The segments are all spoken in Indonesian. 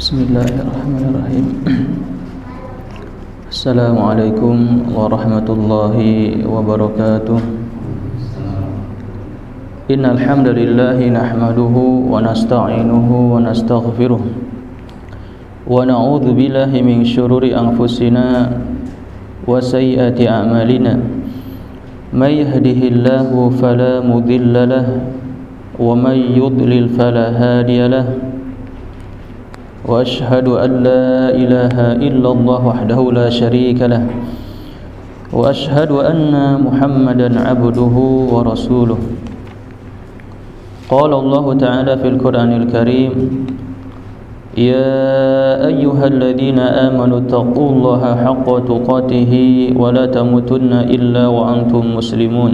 بسم الله الرحمن الرحيم السلام عليكم ورحمة الله وبركاته إن الحمد لله نحمده ونستعينه ونستغفره ونعوذ بالله من شرور أنفسنا وسيئات أعمالنا من يهده الله فلا مضل له ومن يضلل فلا هادي له وأشهد أن لا إله إلا الله وحده لا شريك له وأشهد أن محمدا عبده ورسوله. قال الله تعالى في القرآن الكريم يا أيها الذين آمنوا اتقوا الله حق تقاته ولا تموتن إلا وأنتم مسلمون.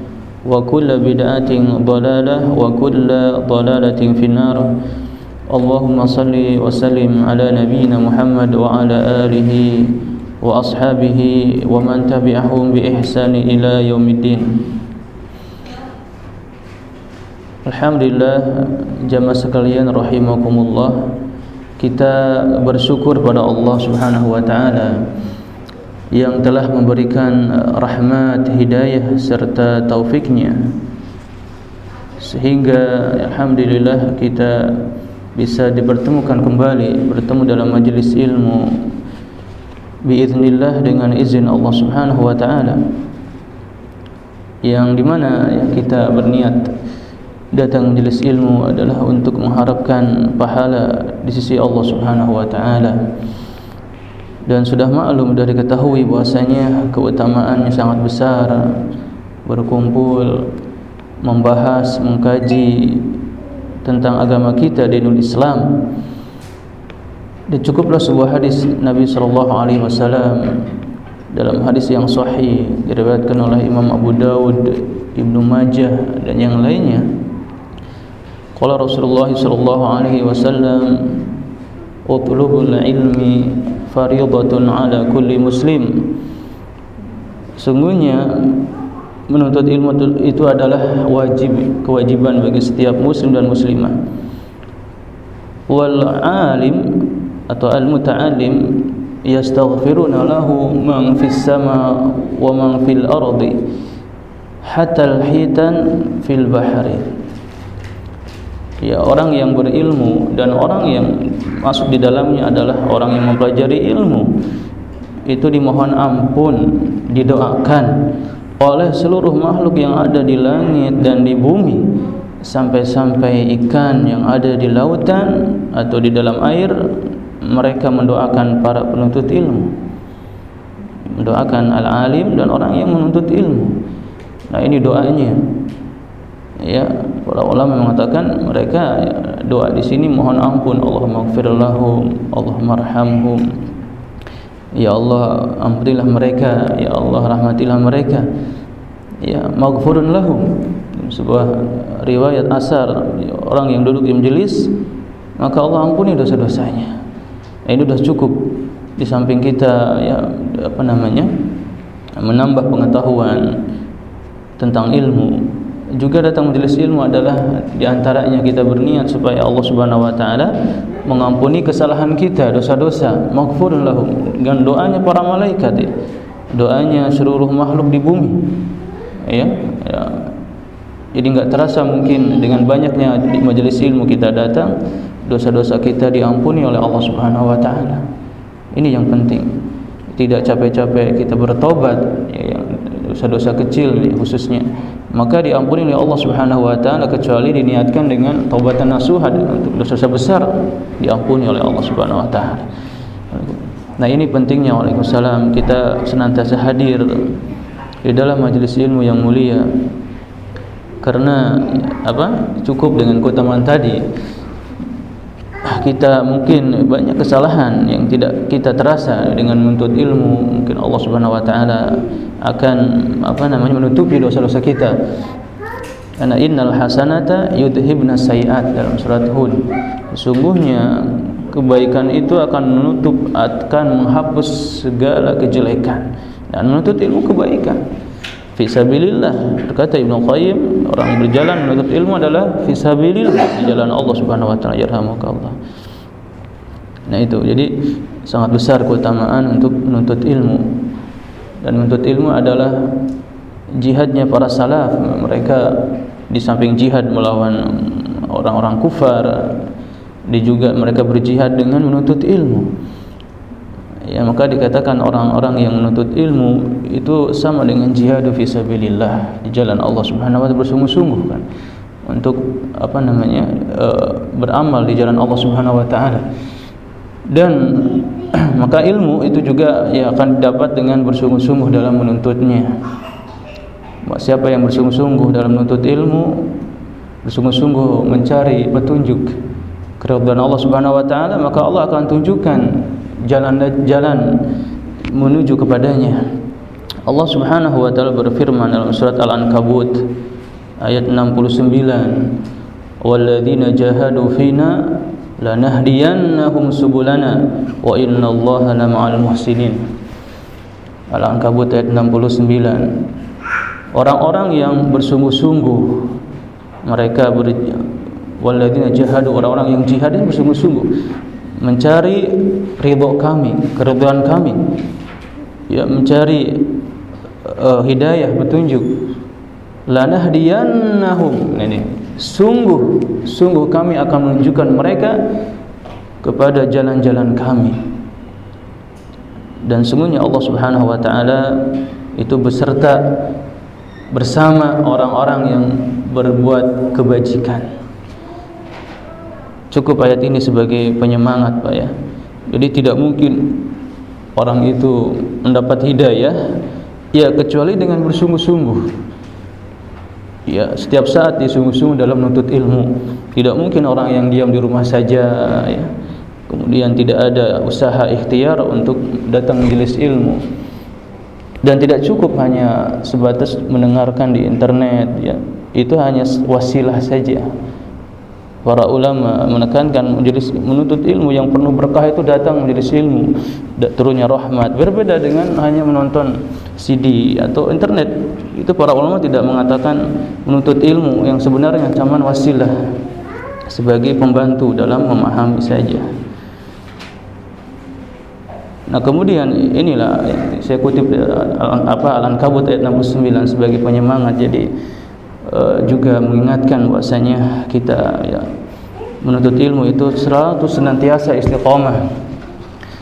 وكل بدعة ضلالة وكل ضلالة في النار اللهم صل وسلم على نبينا محمد وعلى آله وأصحابه ومن تبعهم بإحسان إلى يوم الدين Alhamdulillah jamaah sekalian rahimakumullah kita bersyukur pada Allah Subhanahu wa taala yang telah memberikan rahmat, hidayah serta taufiknya. Sehingga alhamdulillah kita bisa dipertemukan kembali bertemu dalam majlis ilmu biiznillah dengan izin Allah Subhanahu wa taala. Yang di mana kita berniat datang majlis ilmu adalah untuk mengharapkan pahala di sisi Allah Subhanahu wa taala dan sudah maklum sudah diketahui bahwasanya keutamaannya sangat besar. Berkumpul membahas mengkaji tentang agama kita di dunia Islam. Dan cukuplah sebuah hadis Nabi sallallahu alaihi wasallam dalam hadis yang sahih diriwayatkan oleh Imam Abu Dawud, Ibnu Majah dan yang lainnya. Qala Rasulullah sallallahu alaihi wasallam utlubul ilmi faridatun ala kulli muslim. Sungguhnya menuntut ilmu itu adalah wajib kewajiban bagi setiap muslim dan muslimah. Wal alim atau al muta'allim yastaghfiruna lahu man fis sama wa man fil ardi hatta al hitan fil bahri ya orang yang berilmu dan orang yang masuk di dalamnya adalah orang yang mempelajari ilmu. Itu dimohon ampun didoakan oleh seluruh makhluk yang ada di langit dan di bumi. Sampai-sampai ikan yang ada di lautan atau di dalam air mereka mendoakan para penuntut ilmu. Mendoakan al-alim dan orang yang menuntut ilmu. Nah ini doanya. Ya para ulama mengatakan mereka doa di sini mohon ampun. Allah maghfir lahum Allah marhamhum ya Allah ampunilah mereka. Ya Allah rahmatilah mereka. Ya maghfurun lahum. Sebuah riwayat asar orang yang duduk di majelis maka Allah ampuni dosa-dosanya. Ini sudah cukup di samping kita ya apa namanya menambah pengetahuan tentang ilmu juga datang majelis ilmu adalah di antaranya kita berniat supaya Allah Subhanahu Wa Taala mengampuni kesalahan kita dosa-dosa maghfurun lahum doanya para malaikat ya. doanya seluruh makhluk di bumi ya, ya. jadi enggak terasa mungkin dengan banyaknya di majelis ilmu kita datang dosa-dosa kita diampuni oleh Allah Subhanahu Wa Taala Ini yang penting. Tidak capek-capek kita bertobat ya, yang dosa-dosa kecil khususnya maka diampuni oleh Allah Subhanahu wa taala kecuali diniatkan dengan taubatan nasuha untuk dosa-dosa besar diampuni oleh Allah Subhanahu wa taala. Nah, ini pentingnya Waalaikumsalam kita senantiasa hadir di dalam majelis ilmu yang mulia. Karena apa? Cukup dengan keutamaan tadi kita mungkin banyak kesalahan yang tidak kita terasa dengan menuntut ilmu mungkin Allah Subhanahu wa taala akan apa namanya menutupi dosa-dosa kita. Karena innal hasanata yudhibna sayiat dalam surat Hud. Sesungguhnya kebaikan itu akan menutup akan menghapus segala kejelekan dan menuntut ilmu kebaikan. Fisabilillah berkata Ibnu Qayyim orang berjalan menuntut ilmu adalah fisabilillah di jalan Allah Subhanahu wa taala yarhamukallah nah itu. Jadi sangat besar keutamaan untuk menuntut ilmu dan menuntut ilmu adalah jihadnya para salaf. Mereka di samping jihad melawan orang-orang kufar di juga mereka berjihad dengan menuntut ilmu. Ya maka dikatakan orang-orang yang menuntut ilmu itu sama dengan jihadu fisabilillah di jalan Allah Subhanahu wa taala bersungguh-sungguh kan? Untuk apa namanya e, beramal di jalan Allah Subhanahu wa taala dan maka ilmu itu juga ya akan didapat dengan bersungguh-sungguh dalam menuntutnya siapa yang bersungguh-sungguh dalam menuntut ilmu bersungguh-sungguh mencari petunjuk keridhaan Allah Subhanahu wa taala maka Allah akan tunjukkan jalan-jalan menuju kepadanya. Allah Subhanahu wa taala berfirman dalam surat Al-Ankabut ayat 69, "Walladzina jahadu fina lanahdiyannahum subulana wa innallaha lama'al muhsinin." Al-Ankabut ayat 69. Orang-orang yang bersungguh-sungguh mereka ber walladzina jahadu orang-orang yang jihad bersungguh-sungguh mencari ridho kami, keridhaan kami. Ya, mencari uh, hidayah, petunjuk. Lanahdiyannahum. Ini sungguh sungguh kami akan menunjukkan mereka kepada jalan-jalan kami. Dan sungguhnya Allah Subhanahu wa taala itu beserta bersama orang-orang yang berbuat kebajikan. Cukup ayat ini sebagai penyemangat Pak ya. Jadi tidak mungkin orang itu mendapat hidayah ya kecuali dengan bersungguh-sungguh. Ya, setiap saat dia sungguh-sungguh dalam menuntut ilmu. Tidak mungkin orang yang diam di rumah saja ya. Kemudian tidak ada usaha ikhtiar untuk datang majelis ilmu. Dan tidak cukup hanya sebatas mendengarkan di internet ya. Itu hanya wasilah saja para ulama menekankan menuntut ilmu yang penuh berkah itu datang majelis ilmu turunnya rahmat. Berbeda dengan hanya menonton CD atau internet. Itu para ulama tidak mengatakan menuntut ilmu yang sebenarnya cuma wasilah sebagai pembantu dalam memahami saja. Nah kemudian inilah saya kutip apa Al-Ankabut ayat 69 sebagai penyemangat. Jadi Eh, juga mengingatkan bahasanya kita ya menuntut ilmu itu selalu senantiasa istiqomah.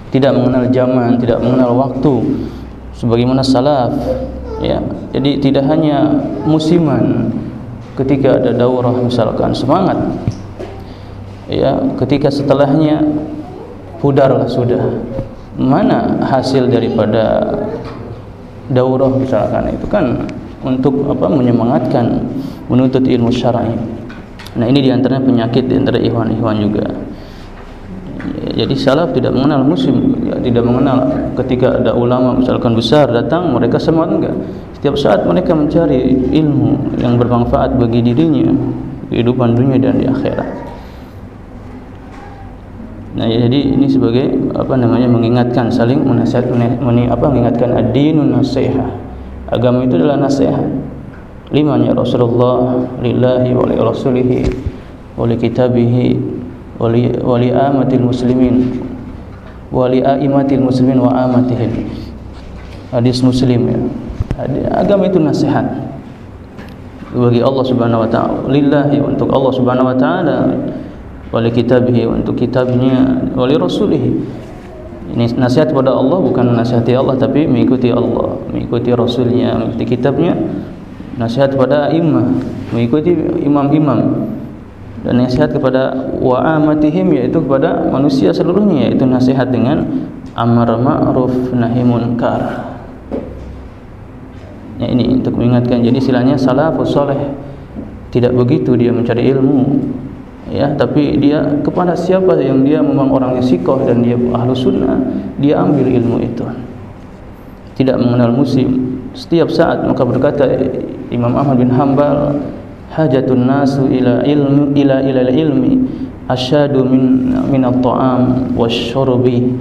Tidak mengenal zaman tidak mengenal waktu sebagaimana salaf ya. Jadi tidak hanya musiman ketika ada daurah misalkan semangat ya ketika setelahnya pudarlah sudah. Mana hasil daripada daurah misalkan itu kan untuk apa menyemangatkan menuntut ilmu syar'i. Nah, ini di antaranya penyakit di antara ikhwan-ikhwan juga. Jadi salaf tidak mengenal musim, ya, tidak mengenal ketika ada ulama misalkan besar datang mereka semangat enggak. Setiap saat mereka mencari ilmu yang bermanfaat bagi dirinya, kehidupan dunia dan di akhirat. Nah, jadi ini sebagai apa namanya mengingatkan saling menasihat meni, apa mengingatkan ad-dinun nasiha agama itu adalah nasihat. Liman ya Rasulullah lillahi wa li rasulihi wa li kitabihi wa li amatil muslimin wa li aimatil muslimin wa amatihim. Hadis muslim ya. Agama itu nasihat. Bagi Allah Subhanahu wa taala lillahi untuk Allah Subhanahu wa taala wa li kitabihi untuk kitabnya wa li rasulihi ini nasihat kepada Allah bukan nasihati Allah tapi mengikuti Allah mengikuti Rasulnya mengikuti kitabnya. Nasihat kepada imam mengikuti imam-imam. Dan nasihat kepada wa'amatihim yaitu kepada manusia seluruhnya yaitu nasihat dengan amar ma'ruf nahi munkar. Ya ini untuk mengingatkan. Jadi silanya salafus soleh. Tidak begitu dia mencari ilmu ya tapi dia kepada siapa yang dia memang orang yang sikoh dan dia ahlu sunnah dia ambil ilmu itu. Tidak mengenal musim setiap saat maka berkata Imam Ahmad bin Hanbal hajatun nasu ila ilmi ila ila ilmi asyadu min min at-ta'am wasyurbi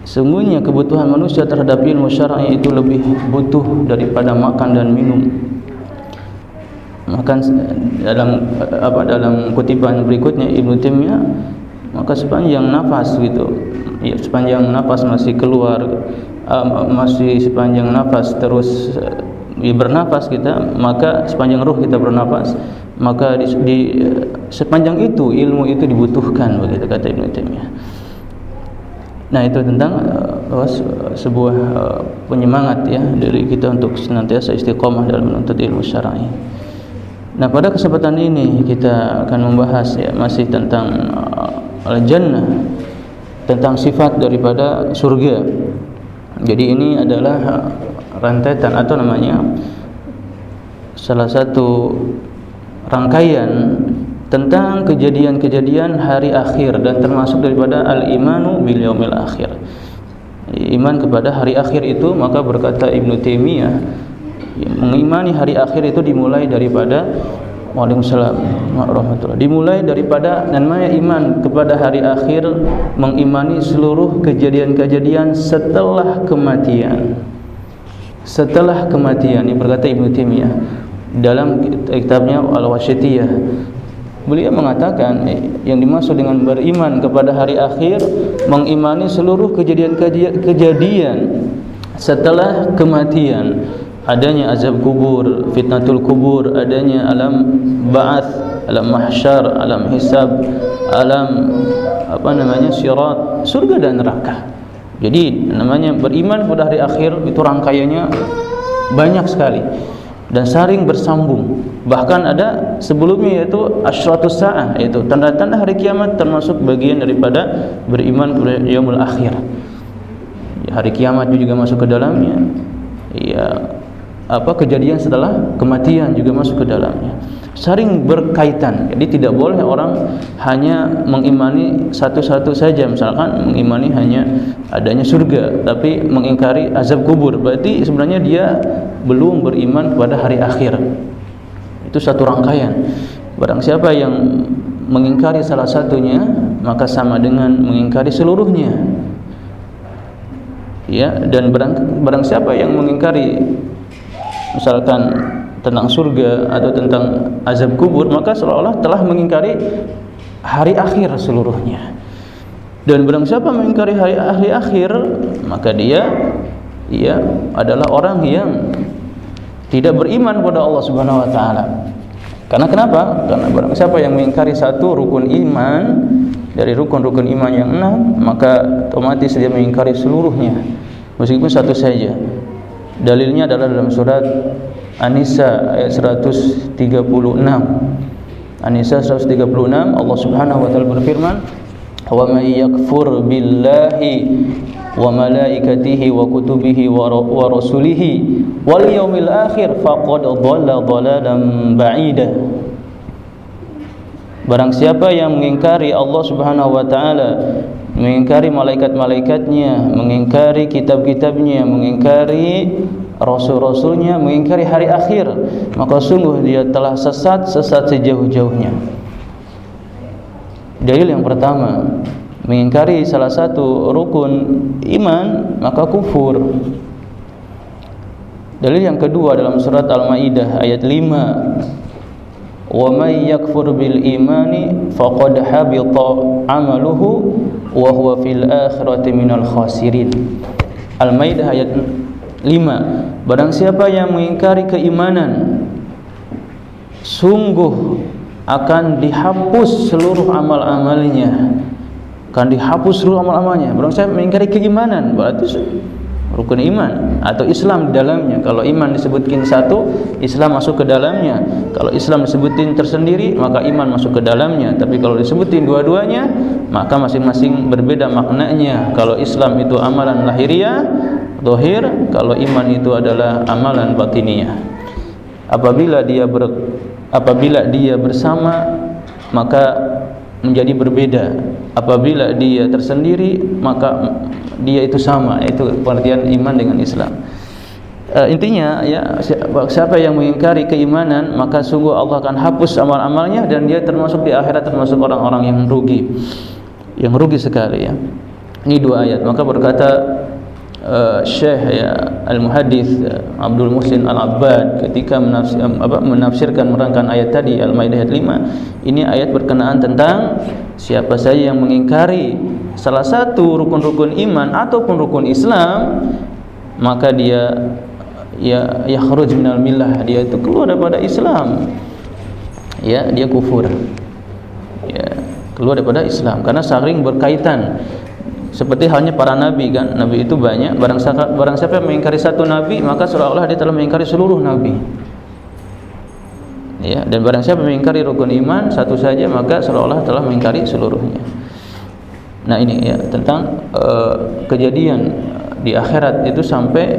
Sungguhnya kebutuhan manusia terhadap ilmu syar'i itu lebih butuh daripada makan dan minum makan dalam apa dalam kutipan berikutnya Ibnu Taimiyah maka sepanjang nafas gitu ya sepanjang nafas masih keluar uh, masih sepanjang nafas terus uh, ya, bernafas kita maka sepanjang ruh kita bernafas maka di, di sepanjang itu ilmu itu dibutuhkan begitu kata Ibnu Taimiyah Nah itu tentang uh, sebuah uh, penyemangat ya dari kita untuk senantiasa istiqomah dalam menuntut ilmu syar'i. Nah pada kesempatan ini kita akan membahas ya masih tentang uh, al-jannah tentang sifat daripada surga. Jadi ini adalah uh, rentetan atau namanya salah satu rangkaian tentang kejadian-kejadian hari akhir dan termasuk daripada al-imanu bil yaumil akhir. Iman kepada hari akhir itu maka berkata Ibnu Taimiyah mengimani hari akhir itu dimulai daripada Waalaikumsalam warahmatullah. Dimulai daripada namanya iman kepada hari akhir mengimani seluruh kejadian-kejadian setelah kematian. Setelah kematian ini berkata Ibnu Taimiyah dalam kitabnya Al-Wasyitiyah Beliau mengatakan yang dimaksud dengan beriman kepada hari akhir mengimani seluruh kejadian-kejadian setelah kematian adanya azab kubur, fitnatul kubur, adanya alam ba'ats, alam mahsyar, alam hisab, alam apa namanya sirat, surga dan neraka. Jadi namanya beriman pada hari akhir itu rangkaiannya banyak sekali dan saling bersambung. Bahkan ada sebelumnya yaitu asyratus saah yaitu tanda-tanda hari kiamat termasuk bagian daripada beriman kepada yaumul akhir. Hari kiamat juga masuk ke dalamnya. Ya, apa kejadian setelah kematian juga masuk ke dalamnya. Saling berkaitan. Jadi tidak boleh orang hanya mengimani satu-satu saja. Misalkan mengimani hanya adanya surga tapi mengingkari azab kubur. Berarti sebenarnya dia belum beriman kepada hari akhir. Itu satu rangkaian. Barang siapa yang mengingkari salah satunya maka sama dengan mengingkari seluruhnya. Ya dan barang, barang siapa yang mengingkari misalkan tentang surga atau tentang azab kubur maka seolah-olah telah mengingkari hari akhir seluruhnya dan barang siapa mengingkari hari, hari akhir maka dia ia adalah orang yang tidak beriman kepada Allah Subhanahu wa taala. Karena kenapa? Karena barang siapa yang mengingkari satu rukun iman dari rukun-rukun iman yang enam, maka otomatis dia mengingkari seluruhnya meskipun satu saja. Dalilnya adalah dalam surat An-Nisa ayat 136. An-Nisa 136 Allah Subhanahu wa taala berfirman, "Wa may yakfur billahi wa malaikatihi wa kutubihi wa rasulihi wal yaumil akhir faqad dhalla dhalalan ba'ida." Barang siapa yang mengingkari Allah Subhanahu wa taala mengingkari malaikat-malaikatnya, mengingkari kitab-kitabnya, mengingkari rasul-rasulnya, mengingkari hari akhir, maka sungguh dia telah sesat, sesat sejauh-jauhnya. Dalil yang pertama, mengingkari salah satu rukun iman, maka kufur. Dalil yang kedua dalam surat Al-Maidah ayat 5 bil imani faqad habita amaluhu wa huwa fil akhirati minal khasirin. Al-Maidah ayat 5 Barang siapa yang mengingkari keimanan sungguh akan dihapus seluruh amal-amalnya. Akan dihapus seluruh amal-amalnya. Barang siapa mengingkari keimanan, berarti rukun iman atau Islam di dalamnya. Kalau iman disebutkan satu, Islam masuk ke dalamnya. Kalau Islam disebutin tersendiri, maka iman masuk ke dalamnya. Tapi kalau disebutin dua-duanya, maka masing-masing berbeda maknanya. Kalau Islam itu amalan lahiriah, zahir, kalau iman itu adalah amalan batiniah. Apabila dia ber, apabila dia bersama, maka menjadi berbeda apabila dia tersendiri maka dia itu sama itu pengertian iman dengan Islam. Uh, intinya ya siapa yang mengingkari keimanan maka sungguh Allah akan hapus amal-amalnya dan dia termasuk di akhirat termasuk orang-orang yang rugi. Yang rugi sekali ya. Ini dua ayat. Maka berkata uh, Syekh ya Al-Muhaddits uh, Abdul Muhsin Al-Abbad ketika menafsir, apa, menafsirkan merangkan ayat tadi Al-Maidah ayat 5 ini ayat berkenaan tentang siapa saja yang mengingkari salah satu rukun-rukun iman ataupun rukun Islam maka dia ya yakhruj minal millah. Dia itu keluar daripada Islam. Ya dia kufur. Ya keluar daripada Islam. Karena saling berkaitan. Seperti halnya para nabi kan? Nabi itu banyak. Barang siapa, barang siapa yang mengingkari satu nabi maka seolah-olah dia telah mengingkari seluruh nabi. Ya dan barang siapa mengingkari rukun iman satu saja maka seolah-olah telah mengingkari seluruhnya nah ini ya tentang uh, kejadian di akhirat itu sampai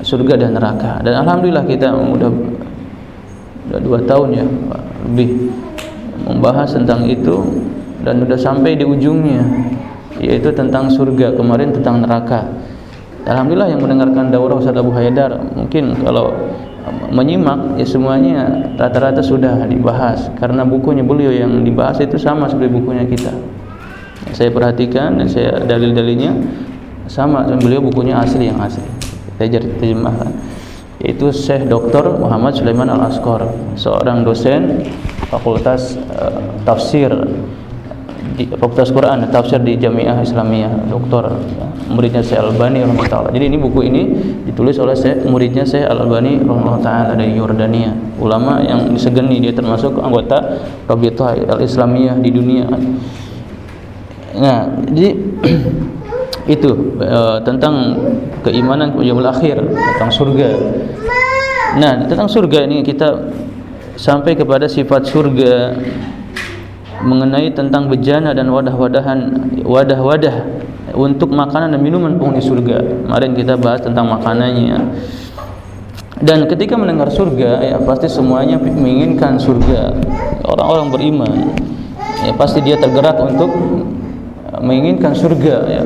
surga dan neraka. Dan alhamdulillah kita sudah sudah dua tahun ya lebih membahas tentang itu dan sudah sampai di ujungnya yaitu tentang surga kemarin tentang neraka. Alhamdulillah yang mendengarkan daurah Ustaz Abu Haidar mungkin kalau menyimak ya semuanya rata-rata sudah dibahas. Karena bukunya beliau yang dibahas itu sama seperti bukunya kita saya perhatikan dan saya dalil-dalilnya. Sama beliau bukunya asli yang asli. Saya terjemahkan. Yaitu Syekh Dr. Muhammad Sulaiman Al-Asqar seorang dosen fakultas uh, tafsir di Fakultas Quran tafsir di Jamiah Islamiyah doktor ya, muridnya Syekh Al-Albani rahimahullah. Jadi ini buku ini ditulis oleh Syekh muridnya Syekh Al-Albani rahimahullah dari Yordania. Ulama yang disegeni dia termasuk anggota Rabithah Al-Islamiyah di dunia nah jadi itu e, tentang keimanan yaumul akhir tentang surga nah tentang surga ini kita sampai kepada sifat surga mengenai tentang bejana dan wadah-wadahan wadah-wadah untuk makanan dan minuman penghuni surga. Kemarin kita bahas tentang makanannya. Dan ketika mendengar surga, ya pasti semuanya menginginkan surga. Orang-orang beriman, ya pasti dia tergerak untuk menginginkan surga, ya.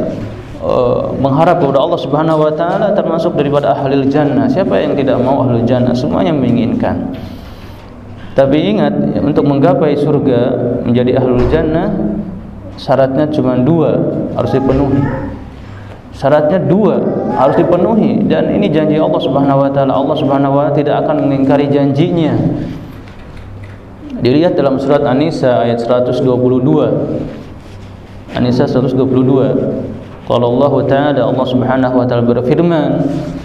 Uh, mengharap kepada Allah Subhanahu wa taala termasuk daripada ahli jannah. Siapa yang tidak mau ahli jannah? Semuanya menginginkan. Tapi ingat untuk menggapai surga menjadi ahlul jannah syaratnya cuma dua harus dipenuhi. Syaratnya dua harus dipenuhi dan ini janji Allah Subhanahu wa taala. Allah Subhanahu wa taala tidak akan mengingkari janjinya. Dilihat dalam surat An-Nisa ayat 122. An-Nisa 122. Kalau Allah Ta'ala Allah Subhanahu wa taala berfirman,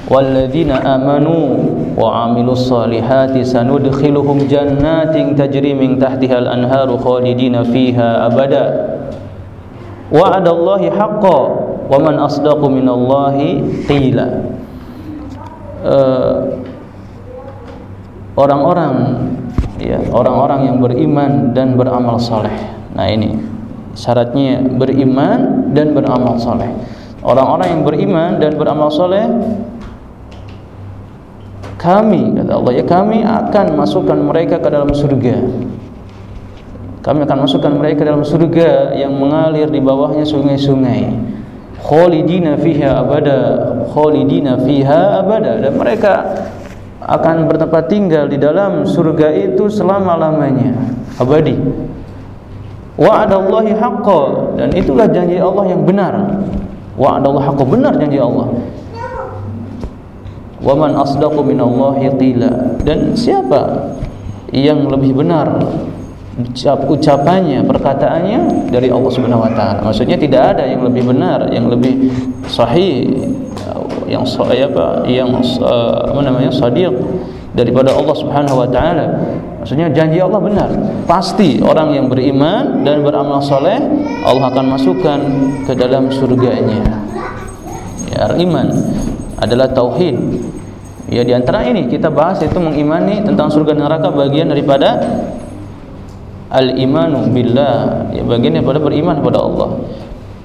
"Walladzina amanu wa 'amilus salihati sanudkhiluhum jannatin tajri min tahtiha al-anharu khalidina fiha abada." Wa'adallahi haqqan wa man asdaqu minallahi qila. Uh, orang-orang ya, orang-orang yang beriman dan beramal saleh. Nah, ini syaratnya beriman dan beramal soleh. Orang-orang yang beriman dan beramal soleh kami kata Allah ya kami akan masukkan mereka ke dalam surga. Kami akan masukkan mereka ke dalam surga yang mengalir di bawahnya sungai-sungai. Khalidina fiha abada khalidina fiha abada. Dan mereka akan bertempat tinggal di dalam surga itu selama-lamanya. Abadi wa'adallahi haqqo dan itulah janji Allah yang benar. Wa'adallahi haqqo benar janji Allah. Wa man asdaqu minallahi qila. Dan siapa yang lebih benar? Ucap ucapannya perkataannya dari Allah Subhanahu wa taala. Maksudnya tidak ada yang lebih benar yang lebih sahih yang apa yang apa namanya sadiq daripada Allah Subhanahu wa taala Maksudnya janji Allah benar. Pasti orang yang beriman dan beramal soleh Allah akan masukkan ke dalam surganya. Ya, iman adalah tauhid. Ya di antara ini kita bahas itu mengimani tentang surga neraka bagian daripada al-imanu billah, ya bagian daripada beriman kepada Allah.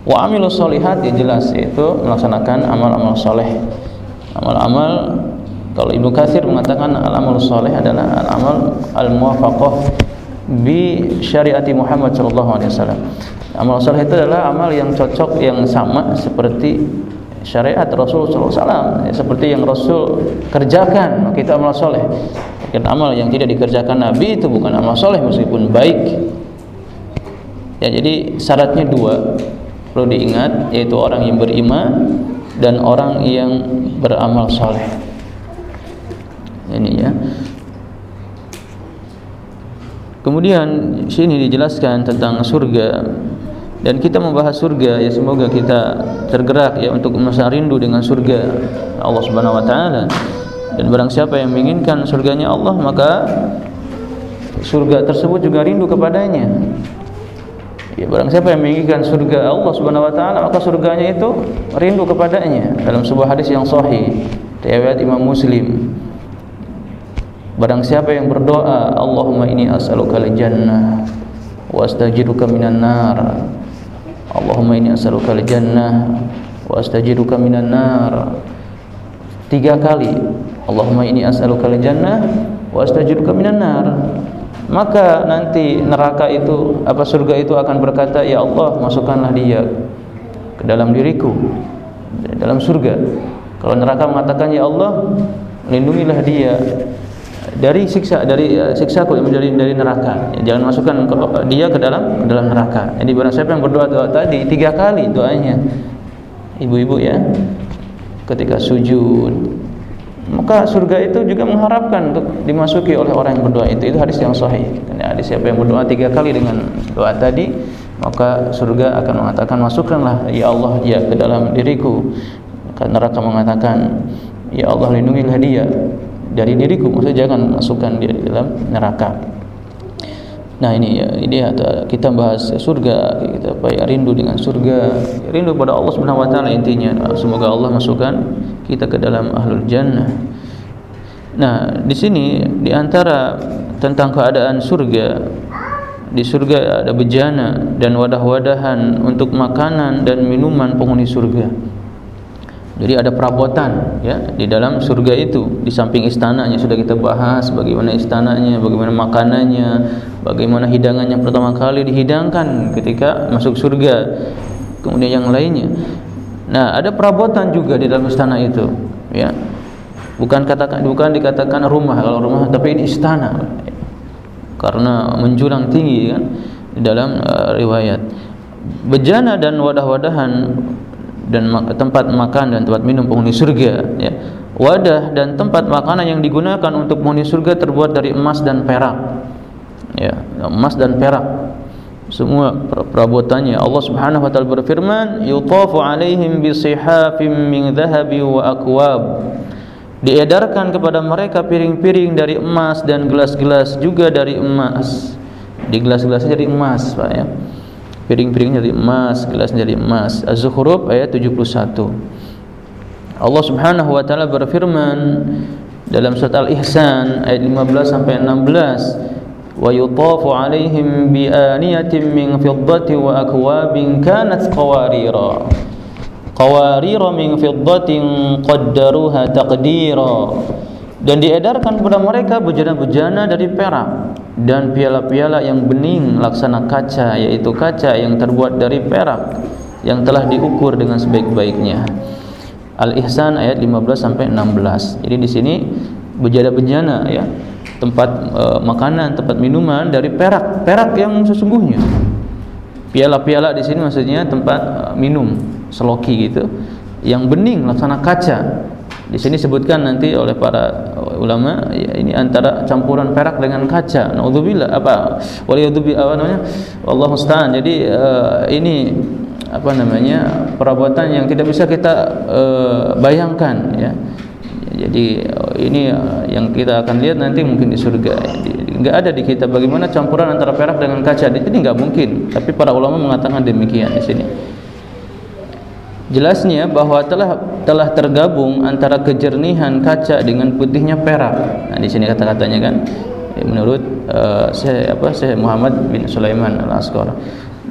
Wa amilus solihat ya jelas itu melaksanakan amal-amal soleh. Amal-amal kalau Ibnu Katsir mengatakan al-amal saleh adalah al-amal al-muwafaqah bi syariati Muhammad sallallahu alaihi wasallam. Amal saleh itu adalah amal yang cocok yang sama seperti syariat Rasul sallallahu alaihi wasallam, ya, seperti yang Rasul kerjakan, maka itu amal saleh. Dan amal yang tidak dikerjakan Nabi itu bukan amal saleh meskipun baik. Ya, jadi syaratnya dua perlu diingat yaitu orang yang beriman dan orang yang beramal saleh ini ya. Kemudian sini dijelaskan tentang surga. Dan kita membahas surga ya semoga kita tergerak ya untuk masa rindu dengan surga Allah Subhanahu wa taala. Dan barang siapa yang menginginkan surganya Allah maka surga tersebut juga rindu kepadanya. Ya barang siapa yang menginginkan surga Allah Subhanahu wa taala maka surganya itu rindu kepadanya. Dalam sebuah hadis yang sahih riwayat Imam Muslim Barang siapa yang berdoa Allahumma ini as'aluka al-jannah wa astajiruka minan nar. Allahumma ini as'aluka al-jannah wa astajiruka minan nar. Tiga kali Allahumma ini as'aluka al-jannah wa astajiruka minan nar. Maka nanti neraka itu apa surga itu akan berkata ya Allah masukkanlah dia ke dalam diriku dalam surga. Kalau neraka mengatakan ya Allah lindungilah dia dari siksa dari uh, siksa yang menjadi dari neraka. Jangan masukkan ke, dia ke dalam ke dalam neraka. Jadi barang siapa yang berdoa doa tadi tiga kali doanya, ibu-ibu ya, ketika sujud, maka surga itu juga mengharapkan untuk dimasuki oleh orang yang berdoa itu. Itu hadis yang sahih. Karena hadis siapa yang berdoa tiga kali dengan doa tadi, maka surga akan mengatakan masukkanlah ya Allah dia ke dalam diriku. Neraka mengatakan ya Allah lindungilah dia dari diriku. Maksudnya jangan masukkan dia di dalam neraka. Nah ini ya ini ya, kita bahas surga kita apa ya rindu dengan surga. Rindu pada Allah Subhanahu wa taala intinya. Semoga Allah masukkan kita ke dalam ahlul jannah. Nah di sini di antara tentang keadaan surga di surga ada bejana dan wadah-wadahan untuk makanan dan minuman penghuni surga jadi ada perabotan ya di dalam surga itu di samping istananya sudah kita bahas bagaimana istananya, bagaimana makanannya, bagaimana hidangannya pertama kali dihidangkan ketika masuk surga. Kemudian yang lainnya. Nah, ada perabotan juga di dalam istana itu, ya. Bukan katakan bukan dikatakan rumah kalau rumah tapi ini istana. Karena menjulang tinggi kan di dalam uh, riwayat. Bejana dan wadah-wadahan dan tempat makan dan tempat minum penghuni surga ya. Wadah dan tempat makanan yang digunakan untuk penghuni surga terbuat dari emas dan perak. Ya, emas dan perak. Semua perabotannya Allah Subhanahu wa taala berfirman, "Yutafu 'alaihim bisihafim min dhahabi wa akwab." Diedarkan kepada mereka piring-piring dari emas dan gelas-gelas juga dari emas. Di gelas-gelasnya dari emas, Pak ya piring-piringnya dari emas, gelas dari emas. Az-Zukhruf ayat 71. Allah Subhanahu wa taala berfirman dalam surat Al-Ihsan ayat 15 sampai 16 wa yutafu alaihim bi aniyatin min fiddati wa akwabin kanat qawarira qawarira min fiddatin qaddaruha taqdira dan diedarkan kepada mereka bejana-bejana dari perak dan piala-piala yang bening laksana kaca yaitu kaca yang terbuat dari perak yang telah diukur dengan sebaik-baiknya. Al-Ihsan ayat 15 sampai 16. Jadi di sini bejana-bejana ya, tempat e, makanan, tempat minuman dari perak, perak yang sesungguhnya. Piala-piala di sini maksudnya tempat e, minum, seloki gitu, yang bening laksana kaca di sini sebutkan nanti oleh para ulama ya, ini antara campuran perak dengan kaca. Nauzubillah apa? Waliyadzubillah apa namanya? Allah. Jadi uh, ini apa namanya? perabotan yang tidak bisa kita uh, bayangkan ya. Jadi ini uh, yang kita akan lihat nanti mungkin di surga Enggak ada di kita bagaimana campuran antara perak dengan kaca. Ini enggak mungkin. Tapi para ulama mengatakan demikian di sini. Jelasnya bahwa telah telah tergabung antara kejernihan kaca dengan putihnya perak. Nah, di sini kata-katanya kan menurut uh, apa Muhammad bin Sulaiman Al-Asqar.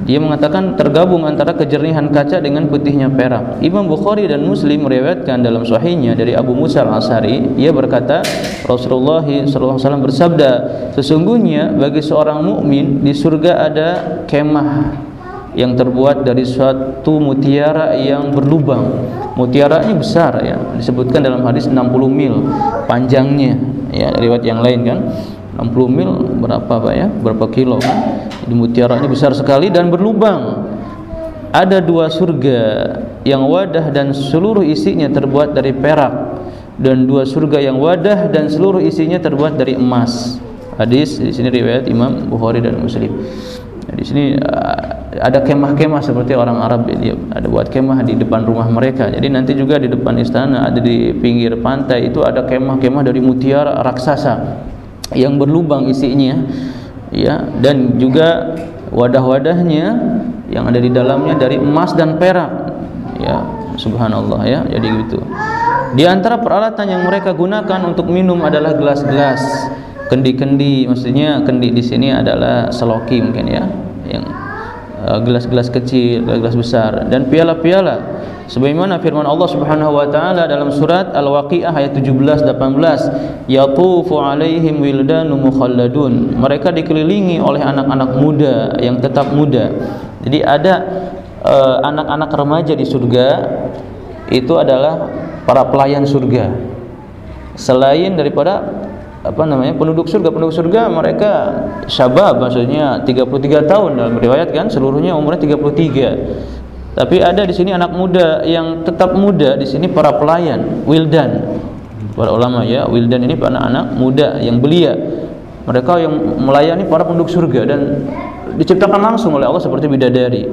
Dia mengatakan tergabung antara kejernihan kaca dengan putihnya perak. Imam Bukhari dan Muslim meriwayatkan dalam sahihnya dari Abu Musa Al-Asy'ari, ia berkata, Rasulullah SAW bersabda, sesungguhnya bagi seorang mukmin di surga ada kemah yang terbuat dari suatu mutiara yang berlubang. Mutiaranya besar ya, disebutkan dalam hadis 60 mil panjangnya. Ya, riwayat yang lain kan. 60 mil berapa Pak ya? Berapa kilo kan? Jadi mutiaranya besar sekali dan berlubang. Ada dua surga yang wadah dan seluruh isinya terbuat dari perak dan dua surga yang wadah dan seluruh isinya terbuat dari emas. Hadis di sini riwayat Imam Bukhari dan Muslim. Di sini uh, ada kemah-kemah seperti orang Arab dia ada buat kemah di depan rumah mereka. Jadi nanti juga di depan istana ada di pinggir pantai itu ada kemah-kemah dari mutiara raksasa yang berlubang isinya ya. Dan juga wadah-wadahnya yang ada di dalamnya dari emas dan perak ya. Subhanallah ya. Jadi gitu. Di antara peralatan yang mereka gunakan untuk minum adalah gelas-gelas kendi-kendi maksudnya kendi di sini adalah seloki mungkin ya yang uh, gelas-gelas kecil gelas-gelas besar dan piala-piala. Sebagaimana firman Allah Subhanahu wa taala dalam surat Al-Waqiah ayat 17 18 yatufu alaihim wildanu mukhalladun. Mereka dikelilingi oleh anak-anak muda yang tetap muda. Jadi ada eh, anak-anak uh, remaja di surga itu adalah para pelayan surga. Selain daripada apa namanya penduduk surga penduduk surga mereka syabab maksudnya 33 tahun dalam riwayat kan seluruhnya umurnya 33 tapi ada di sini anak muda yang tetap muda di sini para pelayan, wildan. Para ulama ya, wildan ini para anak muda yang belia. Mereka yang melayani para penduduk surga dan diciptakan langsung oleh Allah seperti bidadari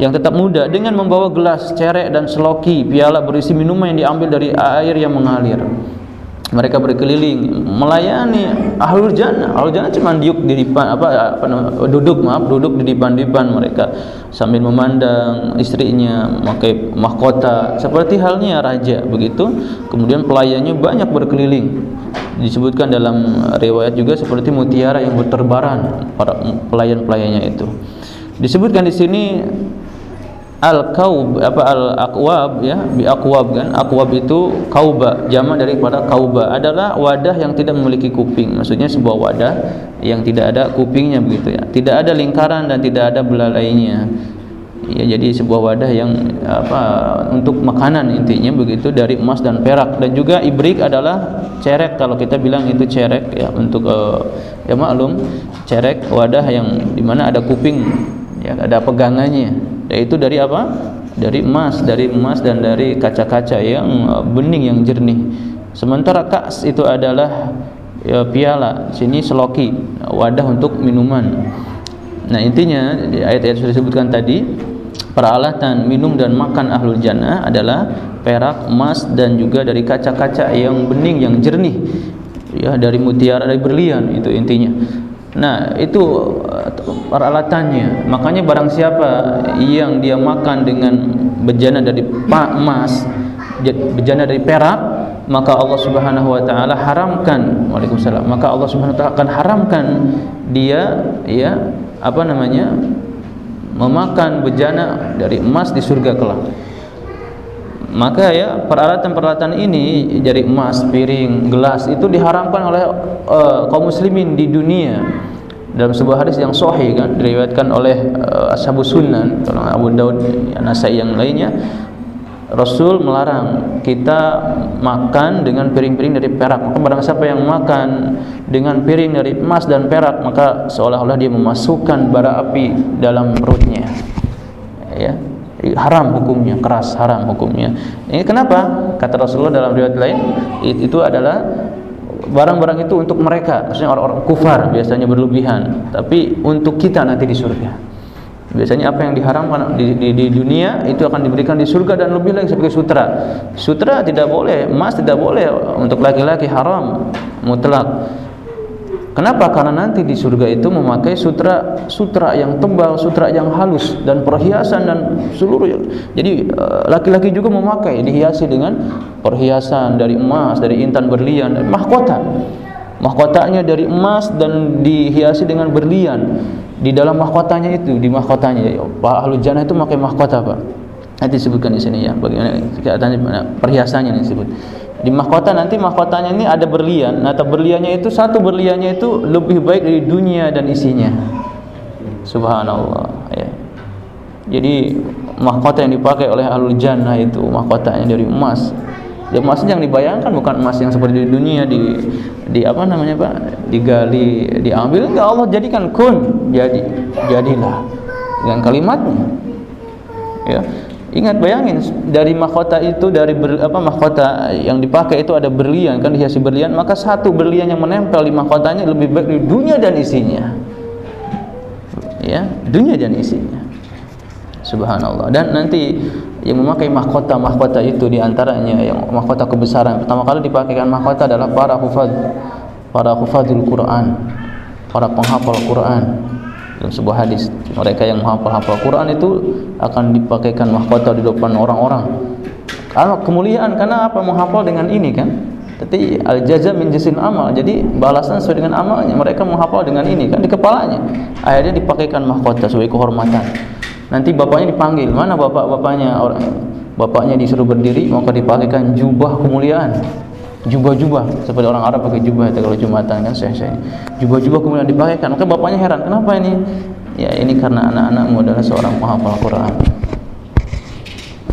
yang tetap muda dengan membawa gelas, cerek dan seloki, piala berisi minuman yang diambil dari air yang mengalir mereka berkeliling melayani ahlul jannah. Ahlul jannah cuma diuk di depan apa, apa duduk maaf duduk di depan-depan mereka. Sambil memandang istrinya memakai mahkota. Seperti halnya raja begitu. Kemudian pelayannya banyak berkeliling. Disebutkan dalam riwayat juga seperti mutiara yang berterbaran para pelayan-pelayannya itu. Disebutkan di sini al kaub apa al akwab ya bi akwab kan? Akwab itu kauba jamak daripada kauba. Adalah wadah yang tidak memiliki kuping. Maksudnya sebuah wadah yang tidak ada kupingnya begitu ya. Tidak ada lingkaran dan tidak ada belalainya. Ya jadi sebuah wadah yang apa untuk makanan intinya begitu dari emas dan perak. Dan juga ibrik adalah cerek. Kalau kita bilang itu cerek ya untuk uh, ya maklum cerek wadah yang di mana ada kuping ya ada pegangannya yaitu dari apa? Dari emas, dari emas dan dari kaca-kaca yang uh, bening yang jernih. Sementara kas itu adalah ya, piala, sini seloki, wadah untuk minuman. Nah, intinya ayat-ayat sudah disebutkan tadi, peralatan minum dan makan ahlul jannah adalah perak, emas dan juga dari kaca-kaca yang bening yang jernih. Ya, dari mutiara, dari berlian itu intinya. Nah, itu uh, peralatannya. Makanya barang siapa yang dia makan dengan bejana dari emas, bejana dari perak, maka Allah Subhanahu wa taala haramkan. Waalaikumsalam. Maka Allah Subhanahu wa taala akan haramkan dia ya apa namanya? memakan bejana dari emas di surga kelak. Maka ya peralatan-peralatan ini dari emas, piring, gelas itu diharamkan oleh uh, kaum muslimin di dunia dalam sebuah hadis yang sahih kan diriwayatkan oleh uh, ashabus sunan Abu Daud Nasai yang lainnya Rasul melarang kita makan dengan piring-piring dari perak. Maka barang siapa yang makan dengan piring dari emas dan perak, maka seolah-olah dia memasukkan bara api dalam perutnya. Ya, haram hukumnya, keras haram hukumnya. Ini kenapa? Kata Rasulullah dalam riwayat lain, itu adalah barang-barang itu untuk mereka. Maksudnya orang-orang kufar biasanya berlebihan. Tapi untuk kita nanti di surga. Biasanya apa yang diharamkan di, di, di dunia itu akan diberikan di surga dan lebih lagi sebagai sutra. Sutra tidak boleh emas tidak boleh untuk laki-laki haram mutlak Kenapa? Karena nanti di surga itu memakai sutra sutra yang tebal, sutra yang halus dan perhiasan dan seluruh. Jadi eh, laki-laki juga memakai dihiasi dengan perhiasan dari emas, dari intan berlian, mahkota. Mahkotanya dari emas dan dihiasi dengan berlian. Di dalam mahkotanya itu, di mahkotanya Pak Ahlu Jannah itu memakai mahkota, Pak. Nanti disebutkan di sini ya, bagaimana perhiasannya disebut di mahkota nanti mahkotanya ini ada berlian. Nah berliannya itu satu berliannya itu lebih baik dari dunia dan isinya. Subhanallah ya. Jadi mahkota yang dipakai oleh ahlul jannah itu mahkotanya dari emas. Ya emas yang dibayangkan bukan emas yang seperti di dunia di di apa namanya pak? Digali diambil enggak Allah jadikan kun. Jadi jadilah dengan kalimatnya. Ya Ingat bayangin dari mahkota itu dari ber, apa mahkota yang dipakai itu ada berlian kan dihiasi berlian maka satu berlian yang menempel di mahkotanya lebih baik dari dunia dan isinya. Ya, dunia dan isinya. Subhanallah. Dan nanti yang memakai mahkota-mahkota itu di antaranya yang mahkota kebesaran pertama kali dipakaikan mahkota adalah para hufaz para hufazul Quran, para penghafal Quran dalam sebuah hadis mereka yang menghafal-hafal Quran itu akan dipakaikan mahkota di depan orang-orang. Karena kemuliaan karena apa? Menghafal dengan ini kan? Tapi al jaza min jisil amal. Jadi balasan sesuai dengan amalnya. Mereka menghafal dengan ini kan? Di kepalanya. Akhirnya dipakaikan mahkota sebagai kehormatan. Nanti bapaknya dipanggil. Mana bapak-bapaknya? Orang bapaknya disuruh berdiri maka dipakaikan jubah kemuliaan jubah-jubah seperti orang Arab pakai jubah itu kalau jumatan kan saya saya jubah-jubah kemudian dipakaikan maka bapaknya heran kenapa ini? Ya ini karena anak-anakmu adalah seorang penghafal Quran.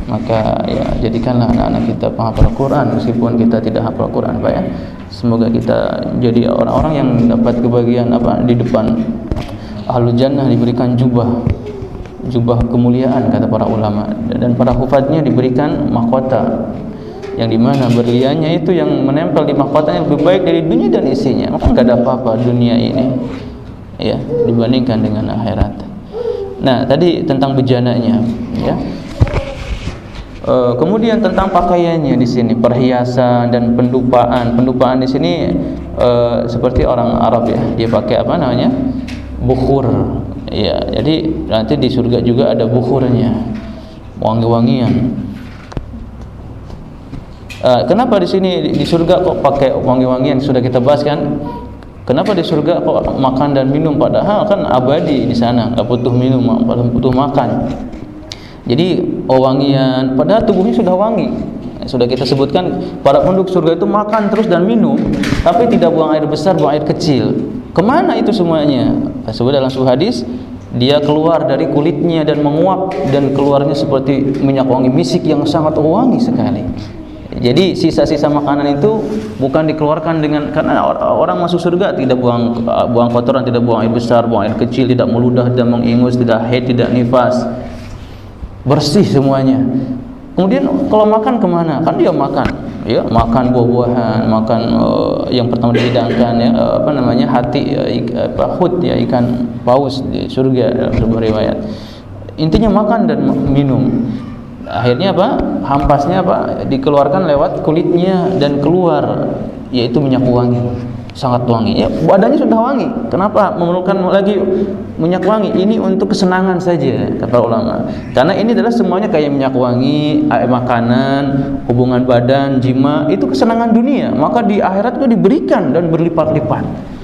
Maka ya jadikanlah anak-anak kita penghafal Quran meskipun kita tidak hafal Quran Pak ya. Semoga kita jadi orang-orang yang dapat kebahagiaan apa di depan ahlu jannah diberikan jubah jubah kemuliaan kata para ulama. Dan para hufadznya diberikan mahkota yang di mana berliannya itu yang menempel di mahkotanya lebih baik dari dunia dan isinya. Maka nggak ada apa-apa dunia ini ya dibandingkan dengan akhirat. Nah tadi tentang bejananya ya. E, kemudian tentang pakaiannya di sini perhiasan dan pendupaan. Pendupaan di sini e, seperti orang Arab ya dia pakai apa namanya? Bukhur ya. Jadi nanti di surga juga ada bukhurnya wangi-wangian Uh, kenapa di sini di surga kok pakai wangi-wangian sudah kita bahas kan? Kenapa di surga kok makan dan minum padahal kan abadi di sana, nggak butuh minum, padahal butuh makan. Jadi oh wangian, padahal tubuhnya sudah wangi. Sudah kita sebutkan para penduduk surga itu makan terus dan minum, tapi tidak buang air besar, buang air kecil. Ke mana itu semuanya? Sebut dalam sebuah hadis, dia keluar dari kulitnya dan menguap dan keluarnya seperti minyak wangi misik yang sangat wangi sekali. Jadi sisa-sisa makanan itu bukan dikeluarkan dengan karena orang masuk surga tidak buang buang kotoran, tidak buang air besar, buang air kecil, tidak meludah, tidak mengingus, tidak haid, tidak nifas. Bersih semuanya. Kemudian kalau makan ke mana? Kan dia makan, ya makan buah-buahan, makan uh, yang pertama dihidangkan ya uh, apa namanya hati uh, ik, ya ikan paus di surga dalam sebuah riwayat. Intinya makan dan minum akhirnya apa? Hampasnya apa? Dikeluarkan lewat kulitnya dan keluar yaitu minyak wangi. Sangat wangi. Ya badannya sudah wangi. Kenapa memerlukan lagi minyak wangi? Ini untuk kesenangan saja kata ulama. Karena ini adalah semuanya kayak minyak wangi makanan hubungan badan jima itu kesenangan dunia. Maka di akhirat itu diberikan dan berlipat-lipat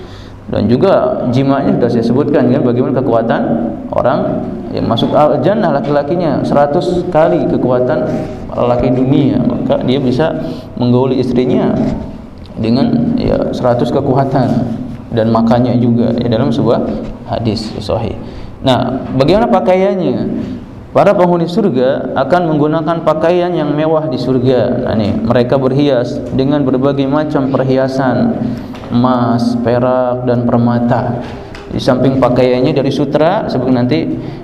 dan juga jimanya sudah saya sebutkan kan bagaimana kekuatan orang yang masuk al jannah laki-lakinya 100 kali kekuatan laki dunia maka dia bisa menggauli istrinya dengan ya 100 kekuatan dan makannya juga ya, dalam sebuah hadis sahih. Nah, bagaimana pakaiannya? Para penghuni surga akan menggunakan pakaian yang mewah di surga. Nah, ini mereka berhias dengan berbagai macam perhiasan emas, perak dan permata. Di samping pakaiannya dari sutra seperti nanti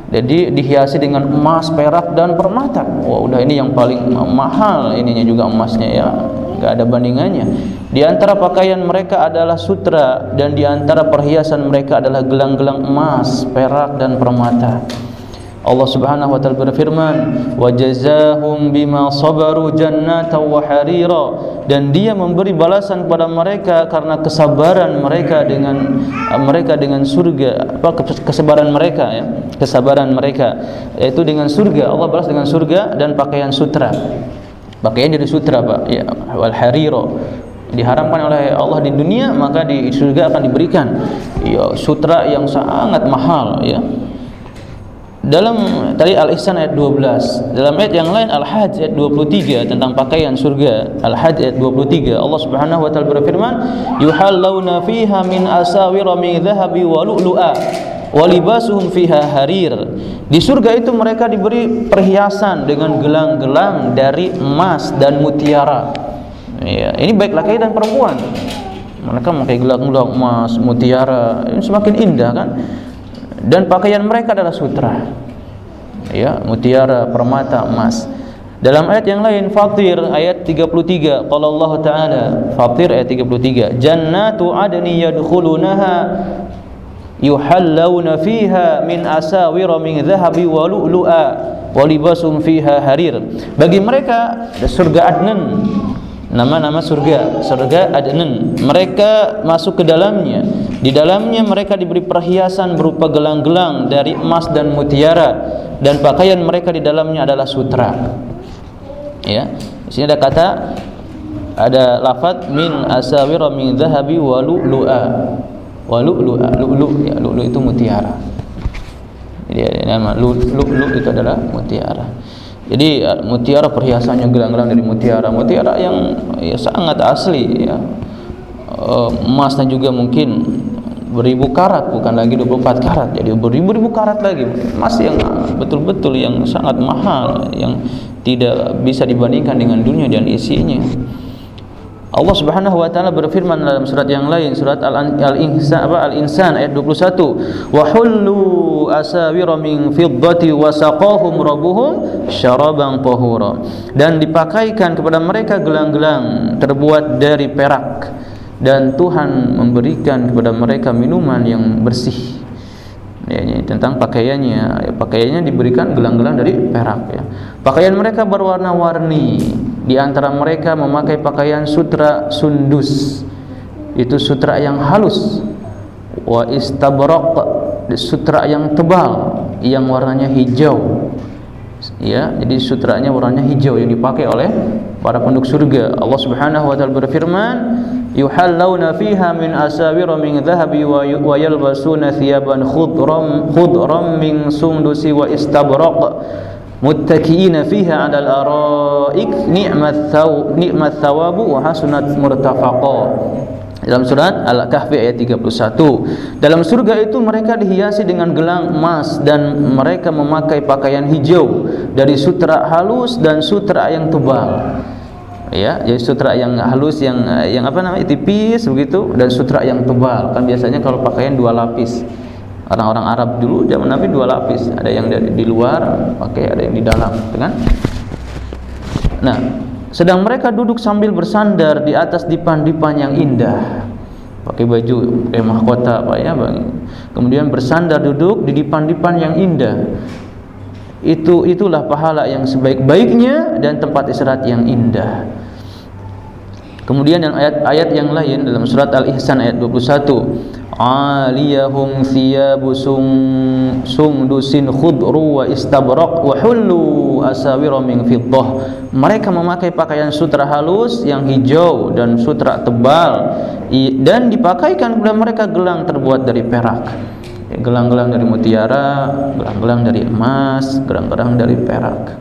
jadi dihiasi dengan emas, perak dan permata. Wah, udah ini yang paling mahal ininya juga emasnya ya. Enggak ada bandingannya. Di antara pakaian mereka adalah sutra dan di antara perhiasan mereka adalah gelang-gelang emas, perak dan permata. Allah Subhanahu wa taala berfirman, "Wa jazaahum bima sabaru jannatan wa harira. Dan dia memberi balasan kepada mereka karena kesabaran mereka dengan mereka dengan surga apa kesabaran mereka ya. Kesabaran mereka yaitu dengan surga. Allah balas dengan surga dan pakaian sutra. Pakaian dari sutra Pak ya. Wal hariro diharamkan oleh Allah di dunia maka di surga akan diberikan. Ya sutra yang sangat mahal ya dalam tadi Al-Ihsan ayat 12 dalam ayat yang lain Al-Hajj ayat 23 tentang pakaian surga. Al-Hajj ayat 23 Allah Subhanahu wa taala berfirman yuhallawna fiha min asawira min dhahabi wa lu'lu'a wa libasuhum fiha harir. Di surga itu mereka diberi perhiasan dengan gelang-gelang dari emas dan mutiara. Ya, ini baik laki dan perempuan. Mereka memakai gelang-gelang emas mutiara. Ini semakin indah kan dan pakaian mereka adalah sutra. Ya mutiara permata emas. Dalam ayat yang lain Fatir ayat 33 qala Allah taala Fatir ayat 33 jannatu adni yadkhulunaha yuhallawna fiha min asawira min dhahabi wa lu'lu'a wa libasum fiha harir. Bagi mereka surga Adnan nama-nama surga surga Adnan mereka masuk ke dalamnya di dalamnya mereka diberi perhiasan berupa gelang-gelang dari emas dan mutiara dan pakaian mereka di dalamnya adalah sutra. Ya. Di sini ada kata ada lafaz min asawir min dhahabi wa lu'lu'a. Wa lu'lu'a, lu'lu ya, lu'lu itu mutiara. Jadi nama lu'lu itu adalah mutiara. Jadi mutiara perhiasannya gelang-gelang dari mutiara, mutiara yang ya, sangat asli ya. Emasnya juga mungkin beribu karat bukan lagi 24 karat. Jadi beribu-ribu karat lagi. Masih yang betul-betul yang sangat mahal yang tidak bisa dibandingkan dengan dunia dan isinya Allah Subhanahu wa taala berfirman dalam surat yang lain surat Al-Insan apa? Al-Insan ayat 21 wa hullu asawira min fiddati wa saqahum rabbuhum syaraban tahura. Dan dipakaikan kepada mereka gelang-gelang terbuat dari perak. Dan Tuhan memberikan kepada mereka minuman yang bersih. Ya, tentang pakaiannya. Ya, pakaiannya diberikan gelang-gelang dari perak ya. pakaian mereka berwarna-warni di antara mereka memakai pakaian sutra sundus. Itu sutra yang halus. Wa istabraq sutra yang tebal yang warnanya hijau. Ya jadi sutranya warnanya hijau yang dipakai oleh para penduduk surga. Allah Subhanahu wa taala berfirman yuhallawna fiha min asawira min dhahabi wa yalbasuna thiyaban khudram khudram min sundusi wa istabraq muttaki'ina fiha 'ala al-ara'ik ni'mat thaw ni'mat thawabu wa hasunat murtafaqa. Dalam surat Al-Kahfi ayat 31 dalam surga itu mereka dihiasi dengan gelang emas dan mereka memakai pakaian hijau dari sutra halus dan sutra yang tebal. Ya jadi sutra yang halus yang yang apa namanya tipis begitu dan sutra yang tebal. Kan biasanya kalau pakaian dua lapis orang-orang Arab dulu zaman Nabi dua lapis. Ada yang dari di luar pakai ada yang di dalam gitu kan? Nah sedang mereka duduk sambil bersandar di atas dipan-dipan yang indah. Pakai baju eh mahkota pak ya bang. Kemudian bersandar duduk di dipan-dipan yang indah. Itu itulah pahala yang sebaik-baiknya dan tempat istirahat yang indah. Kemudian dalam ayat-ayat yang lain dalam surat Al-Ihsan ayat 21, aliyahum thiyabu sumdusin khudru wa istabraq wa hullu asawira min fiddah. Mereka memakai pakaian sutra halus yang hijau dan sutra tebal dan dipakaikan kepada mereka gelang terbuat dari perak gelang-gelang dari mutiara, gelang-gelang dari emas, gelang-gelang dari perak.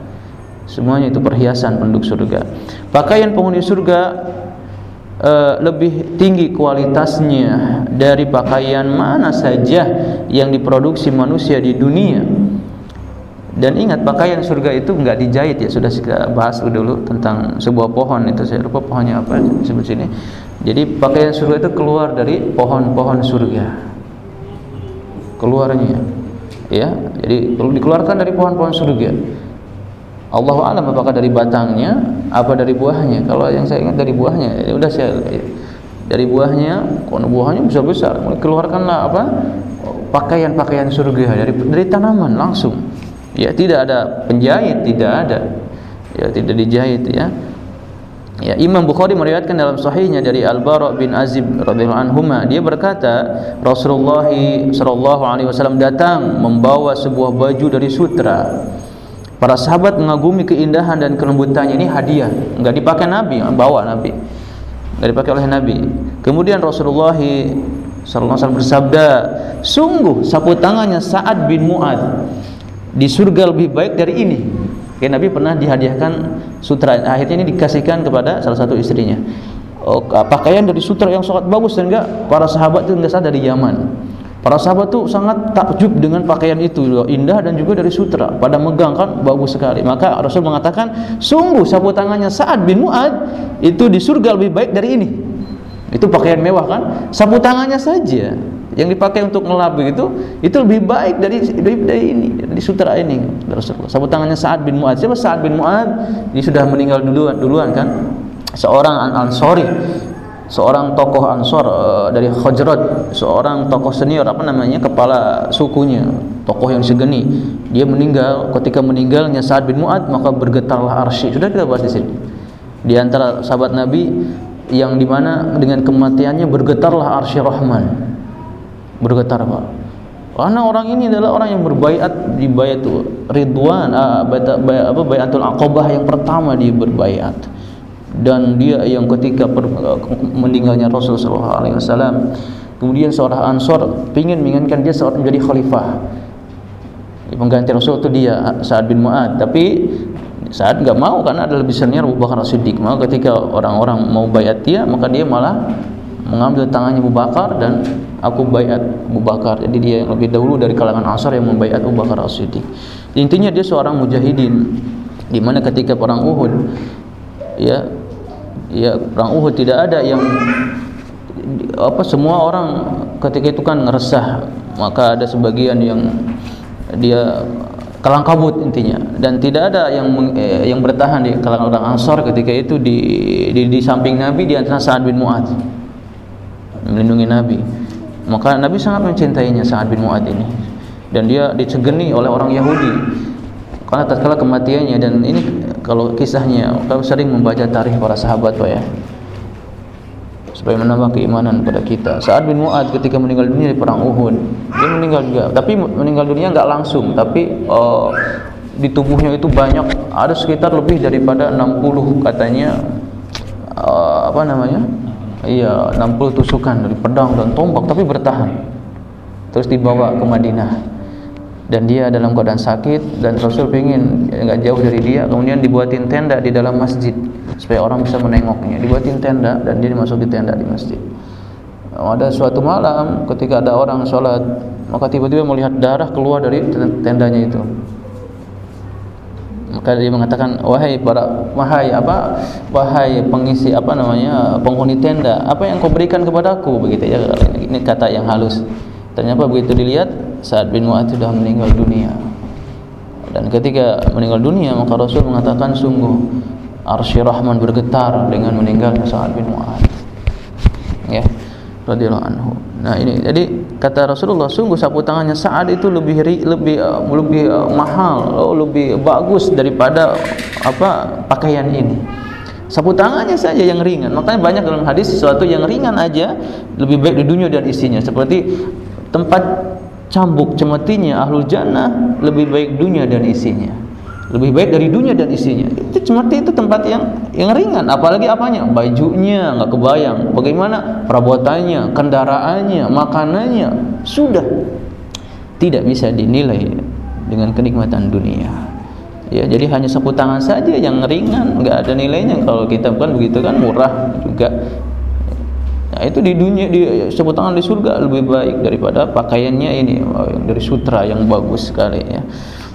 Semuanya itu perhiasan penduduk surga. Pakaian penghuni surga e, lebih tinggi kualitasnya dari pakaian mana saja yang diproduksi manusia di dunia. Dan ingat pakaian surga itu enggak dijahit ya. Sudah kita bahas dulu tentang sebuah pohon itu. Saya lupa pohonnya apa disebut sini. Jadi pakaian surga itu keluar dari pohon-pohon surga. Keluarnya ya. Jadi perlu dikeluarkan dari pohon-pohon surga Allah alam apakah dari batangnya apa dari buahnya? Kalau yang saya ingat dari buahnya ya udah saya dari buahnya kalau buahnya besar besar keluarkanlah apa? Pakaian-pakaian surga dari dari tanaman langsung. Ya tidak ada penjahit tidak ada. Ya tidak dijahit ya. Ya, Imam Bukhari meriwayatkan dalam sahihnya dari Al-Bara bin Azib radhiyallahu anhu dia berkata Rasulullah sallallahu alaihi wasallam datang membawa sebuah baju dari sutra. Para sahabat mengagumi keindahan dan kelembutannya ini hadiah, enggak dipakai Nabi, bawa Nabi. Enggak dipakai oleh Nabi. Kemudian Rasulullah sallallahu alaihi bersabda, "Sungguh sapu tangannya Sa'ad bin Mu'ad di surga lebih baik dari ini." Ya, Nabi pernah dihadiahkan sutra. Akhirnya ini dikasihkan kepada salah satu istrinya. Oh, pakaian dari sutra yang sangat bagus dan enggak para sahabat itu enggak sadar dari Yaman. Para sahabat itu sangat takjub dengan pakaian itu indah dan juga dari sutra. Pada megang kan bagus sekali. Maka Rasul mengatakan, sungguh sapu tangannya Sa'ad bin Mu'ad itu di surga lebih baik dari ini. Itu pakaian mewah kan? Sapu tangannya saja yang dipakai untuk ngelap begitu itu lebih baik dari dari, dari ini dari sutra ini Rasulullah. Sapu tangannya Sa'ad bin Mu'ad. Siapa Sa'ad bin Mu'ad? Dia sudah meninggal duluan duluan kan? Seorang Ansori, seorang tokoh Ansor uh, dari Khajrat, seorang tokoh senior apa namanya kepala sukunya, tokoh yang segeni. Dia meninggal, ketika meninggalnya Sa'ad bin Mu'ad maka bergetarlah arsy. Sudah kita bahas di sini. Di antara sahabat Nabi yang di mana dengan kematiannya bergetarlah arsy Rahman bergetar Pak karena orang ini adalah orang yang berbaiat di baiatu Ridwan uh, bayat, apa bayatul Aqabah yang pertama dia berbaiat dan dia yang ketika meninggalnya Rasulullah SAW kemudian seorang Ansor ingin menginginkan dia seorang menjadi khalifah. Pengganti Rasul itu dia Sa'ad bin Mu'ad. Tapi saat enggak mau karena ada lebih senior Abu Bakar Siddiq maka ketika orang-orang mau bayat dia maka dia malah mengambil tangannya Abu Bakar dan aku bayat Abu Bakar. Jadi dia yang lebih dahulu dari kalangan Ansar yang membayat Abu Bakar As-Siddiq. Intinya dia seorang mujahidin. Di mana ketika perang Uhud ya ya perang Uhud tidak ada yang apa semua orang ketika itu kan ngeresah maka ada sebagian yang dia kalang kabut intinya. Dan tidak ada yang eh, yang bertahan di kalangan orang Ansar ketika itu di di, di samping Nabi di antara Sa'ad bin Mu'adz. Melindungi Nabi. Maka Nabi sangat mencintainya Sa'ad bin Mu'ad ini. Dan dia dicegeni oleh orang Yahudi. Karena tatkala kematiannya dan ini kalau kisahnya kami sering membaca tarikh para sahabat Pak ya? Supaya menambah keimanan pada kita. Sa'ad bin Mu'ad ketika meninggal dunia di perang Uhud dia meninggal juga. Tapi meninggal dunia enggak langsung tapi uh, di tubuhnya itu banyak ada sekitar lebih daripada 60 katanya uh, apa namanya? Iya 60 tusukan dari pedang dan tombak tapi bertahan. Terus dibawa ke Madinah dan dia dalam keadaan sakit dan Rasul ingin nggak jauh dari dia kemudian dibuatin tenda di dalam masjid supaya orang bisa menengoknya. Dibuatin tenda dan dia masuk di tenda di masjid. Ada suatu malam ketika ada orang sholat maka tiba-tiba melihat darah keluar dari tendanya itu. Maka dia mengatakan wahai para wahai apa wahai pengisi apa namanya penghuni tenda apa yang kau berikan kepadaku? Begitu ya ini kata yang halus. Ternyata begitu dilihat saat bin Mu'ad sudah meninggal dunia. Dan ketika meninggal dunia maka Rasul mengatakan sungguh arsy rahman bergetar dengan meninggalnya saat bin Mu'ad ya radhiyallahu anhu. Nah ini jadi kata Rasulullah sungguh sapu tangannya Sa'ad itu lebih lebih uh, lebih uh, mahal oh, lebih bagus daripada apa pakaian ini. Sapu tangannya saja yang ringan. Makanya banyak dalam hadis sesuatu yang ringan aja lebih baik di dunia dan isinya. Seperti tempat cambuk cemetinya ahlul jannah lebih baik dunia dan isinya. Lebih baik dari dunia dan isinya. Itu seperti itu tempat yang yang ringan. Apalagi apanya? Bajunya nggak kebayang. Bagaimana? Perabotannya kendaraannya makanannya. Sudah. Tidak bisa dinilai dengan kenikmatan dunia. Ya jadi hanya sapu tangan saja yang ringan. Nggak ada nilainya. Kalau kita bukan begitu kan murah juga Nah, itu di dunia di tangan di surga lebih baik daripada pakaiannya ini dari sutra yang bagus sekali ya.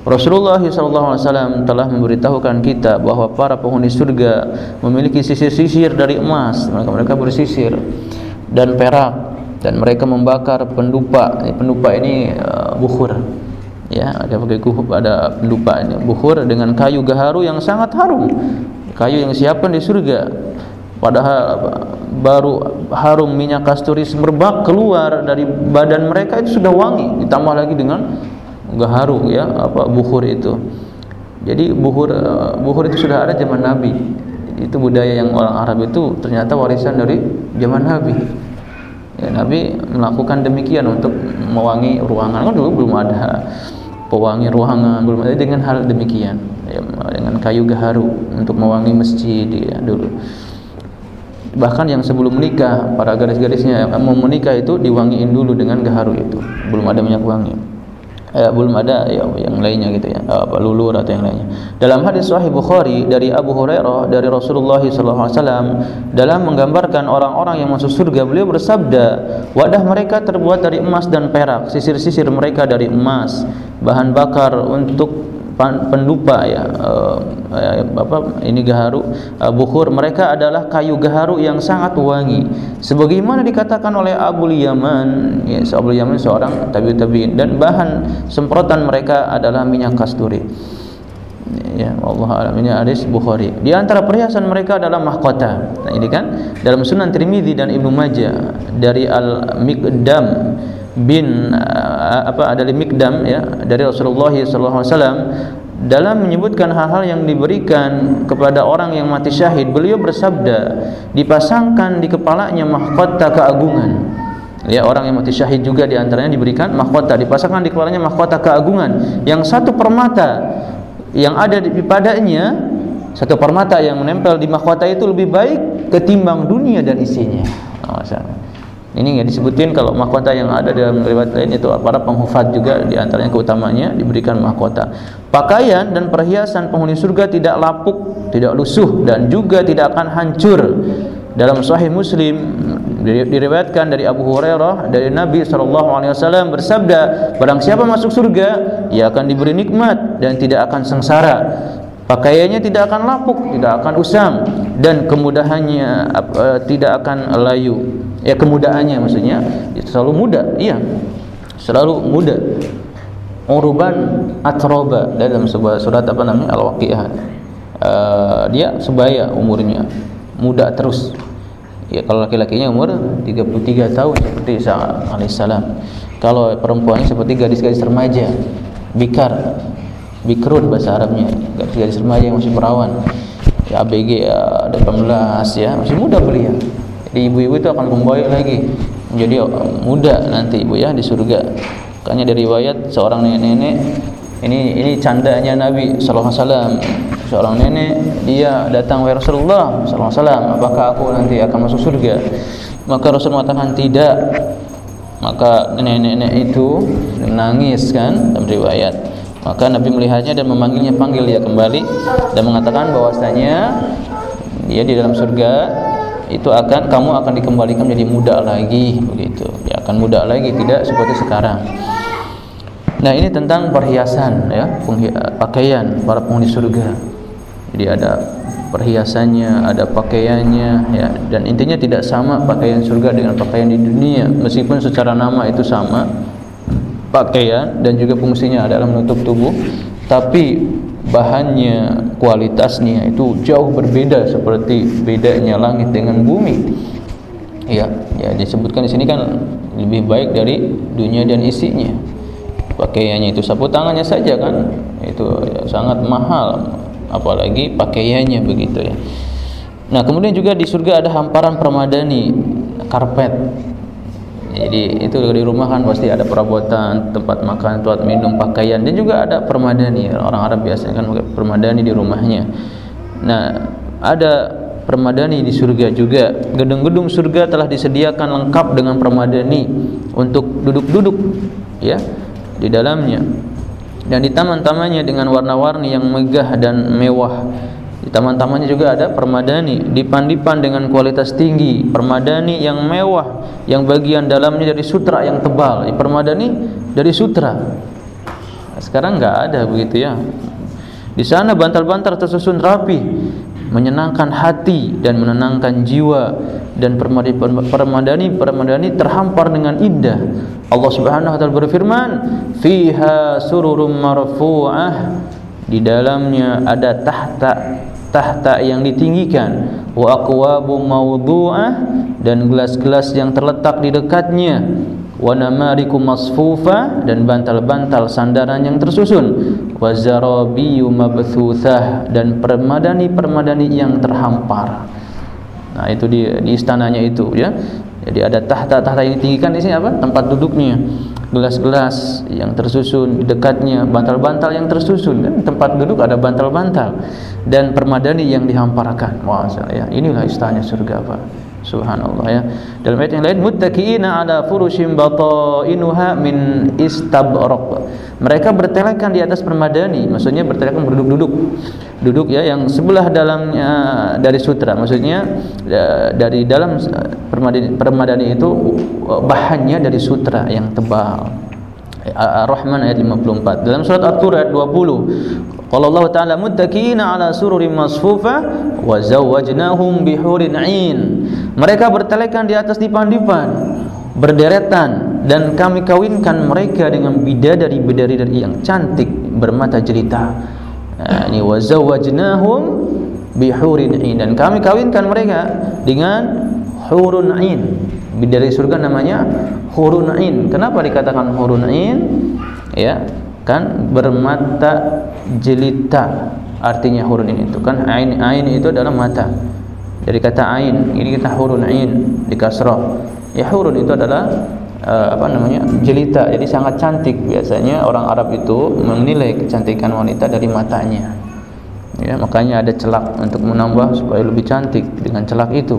Rasulullah SAW telah memberitahukan kita bahawa para penghuni surga memiliki sisir-sisir dari emas. Mereka mereka bersisir dan perak dan mereka membakar pendupa. Pendupa ini uh, bukhur ya. Ada pakai kuhub ada pendupa ini bukhur dengan kayu gaharu yang sangat harum. Kayu yang siapkan di surga padahal baru harum minyak kasturi semerbak keluar dari badan mereka itu sudah wangi. Ditambah lagi dengan gaharu ya apa bukhur itu. Jadi bukhur bukhur itu sudah ada zaman Nabi. Itu budaya yang orang Arab itu ternyata warisan dari zaman Nabi. Ya, Nabi melakukan demikian untuk mewangi ruangan. Kan dulu belum ada pewangi ruangan belum ada. Dengan hal demikian ya, dengan kayu gaharu untuk mewangi masjid ya, dulu bahkan yang sebelum menikah para gadis-gadisnya mau menikah itu diwangiin dulu dengan gaharu itu. Belum ada minyak wangi. Eh, belum ada ya, yang lainnya gitu ya. Apa lulur atau yang lainnya. Dalam hadis sahih Bukhari dari Abu Hurairah dari Rasulullah SAW dalam menggambarkan orang-orang yang masuk surga beliau bersabda wadah mereka terbuat dari emas dan perak sisir-sisir mereka dari emas bahan bakar untuk pendupa ya uh, apa ini gaharu uh, bukhur. Mereka adalah kayu gaharu yang sangat wangi. Sebagaimana dikatakan oleh Abu Yaman ya Abu Yaman seorang tabi'in dan bahan semprotan mereka adalah minyak kasturi. Ya Allah alam. Ini hadis Bukhari. Di antara perhiasan mereka adalah mahkota. Nah ini kan dalam Sunan Tirmizi dan Ibnu Majah dari Al Miqdam bin uh, apa dari Mikdam ya dari Rasulullah wasallam dalam menyebutkan hal-hal yang diberikan kepada orang yang mati syahid beliau bersabda dipasangkan di kepalanya mahkota keagungan. Ya orang yang mati syahid juga di antaranya diberikan mahkota dipasangkan di kepalanya mahkota keagungan. Yang satu permata yang ada di padanya satu permata yang menempel di mahkota itu lebih baik ketimbang dunia dan isinya. Oh, ini nggak disebutin kalau mahkota yang ada dalam riwayat lain itu para penghufat juga di antaranya keutamanya diberikan mahkota. Pakaian dan perhiasan penghuni surga tidak lapuk, tidak lusuh dan juga tidak akan hancur. Dalam Sahih Muslim diriwayatkan dari Abu Hurairah dari Nabi sallallahu alaihi wasallam bersabda, barang siapa masuk surga, ia akan diberi nikmat dan tidak akan sengsara. Pakaiannya tidak akan lapuk, tidak akan usang dan kemudahannya uh, tidak akan layu ya kemudaannya maksudnya itu selalu muda iya. Selalu muda. Uruban atroba dalam sebuah surat apa namanya al-waqiah. Uh, dia sebaya umurnya muda terus. Ya kalau laki-lakinya umur 33 tahun seperti Isa alaihissalam kalau perempuannya seperti gadis-gadis remaja bikar bikrun bahasa Arabnya. Gadis-gadis remaja yang masih perawan. Ya ABG ya 18 ya masih muda beliau ibu-ibu itu akan kembali lagi. Menjadi muda nanti ibu ya di surga. Makanya dari riwayat seorang nenek-nenek ini ini candanya Nabi wasallam. Seorang nenek dia datang wahai Rasulullah wasallam apakah aku nanti akan masuk surga? Maka Rasul mengatakan tidak. Maka nenek-nenek itu menangis kan dalam riwayat. Maka Nabi melihatnya dan memanggilnya panggil dia kembali dan mengatakan bahwasanya dia di dalam surga itu akan kamu akan dikembalikan menjadi muda lagi begitu. Ya akan muda lagi tidak seperti sekarang. Nah ini tentang perhiasan ya. Pakaian para penghuni surga. Jadi ada perhiasannya ada pakaiannya ya. Dan intinya tidak sama pakaian surga dengan pakaian di dunia. Meskipun secara nama itu sama pakaian dan juga fungsinya adalah menutup tubuh tapi bahannya, kualitasnya itu jauh berbeda seperti bedanya langit dengan bumi. Ya, ya disebutkan di sini kan lebih baik dari dunia dan isinya. Pakaiannya itu sapu tangannya saja kan itu ya, sangat mahal, apalagi pakaiannya begitu ya. Nah, kemudian juga di surga ada hamparan permadani, karpet jadi itu di rumah kan pasti ada perabotan tempat makan tempat minum pakaian dan juga ada permadani. Orang Arab biasanya kan pakai permadani di rumahnya. Nah ada permadani di surga juga. Gedung-gedung surga telah disediakan lengkap dengan permadani untuk duduk-duduk ya di dalamnya. Dan di taman-tamannya dengan warna-warni yang megah dan mewah di taman-tamannya juga ada permadani, dipan-dipan dengan kualitas tinggi, permadani yang mewah, yang bagian dalamnya dari sutra yang tebal. Permadani dari sutra. Sekarang nggak ada begitu ya. Di sana bantal-bantal tersusun rapi, menyenangkan hati dan menenangkan jiwa dan permadani permadani terhampar dengan indah. Allah Subhanahu wa taala berfirman, "Fiha sururum marfu'ah." Di dalamnya ada tahta tahta yang ditinggikan. Wa aqwabu mawdu'ah dan gelas-gelas yang terletak di dekatnya. Wa namariku masfufa dan bantal-bantal sandaran yang tersusun. Wa zarabiyu mabthuthah dan permadani-permadani yang terhampar. Nah itu di, di istananya itu ya. Jadi ada tahta-tahta yang ditinggikan di sini apa? Tempat duduknya gelas-gelas yang tersusun dekatnya bantal-bantal yang tersusun kan? Tempat duduk ada bantal-bantal. Dan permadani yang dihamparkan wah ya inilah istana surga Pak Subhanallah ya. Dalam ayat yang lain muttaqiina ala furushim batainuha min istabraq. Mereka bertelekan di atas permadani, maksudnya bertelekan berduduk-duduk. Duduk ya yang sebelah dalamnya dari sutra, maksudnya ya, dari dalam permadani, permadani itu bahannya dari sutra yang tebal. Ar-Rahman ayat 54. Dalam surat At-Tur ayat 20. Qala Allah Ta'ala muttaqina ala sururin masfufa wa zawwajnahum bihurin 'ain. Mereka bertelekan di atas dipan-dipan berderetan dan kami kawinkan mereka dengan bidadari-bidadari yang cantik bermata jelita. Ini wa zawwajnahum bihurin 'ain dan kami kawinkan mereka dengan hurun 'ain. Bidadari surga namanya hurun ain. Kenapa dikatakan hurun ain? Ya, kan bermata jelita. Artinya hurun ain itu kan ain ain itu adalah mata. Dari kata ain, ini kita hurun ain di kasrah. Ya hurun itu adalah uh, apa namanya? jelita. Jadi sangat cantik biasanya orang Arab itu menilai kecantikan wanita dari matanya. Ya, makanya ada celak untuk menambah supaya lebih cantik dengan celak itu.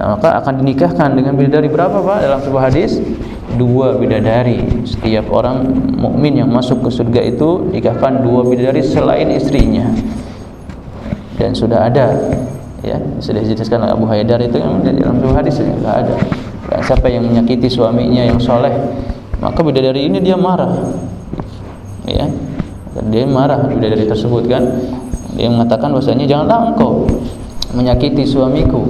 Nah, maka akan dinikahkan dengan bidadari berapa Pak dalam sebuah hadis? Dua bidadari. Setiap orang mukmin yang masuk ke surga itu nikahkan dua bidadari selain istrinya. Dan sudah ada ya, sudah dijelaskan Abu Haidar itu yang dalam sebuah hadis enggak ada. Dan siapa yang menyakiti suaminya yang soleh, maka bidadari ini dia marah. Ya. Dan dia marah bidadari tersebut kan. Dia mengatakan bahwasanya janganlah engkau menyakiti suamiku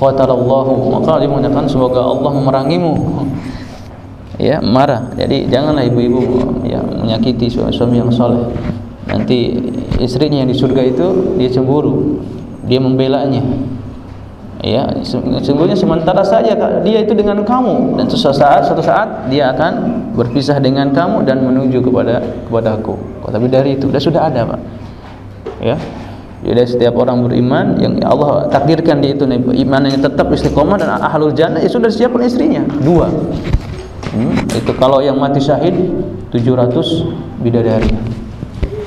qatalallahu maka dia mengatakan semoga Allah memerangimu. Ya marah. Jadi janganlah ibu-ibu ya menyakiti suami yang soleh. Nanti istrinya yang di surga itu dia cemburu. Dia membelanya. Ya sesungguhnya sementara saja dia itu dengan kamu. Dan suatu saat suatu saat dia akan berpisah dengan kamu dan menuju kepada kepadaku tapi dari itu sudah ada pak. Ya jadi setiap orang beriman yang Allah takdirkan dia itu iman yang tetap istiqomah dan ahlul jannah itu sudah siapkan istrinya dua. Hmm, itu kalau yang mati syahid 700 bidadari.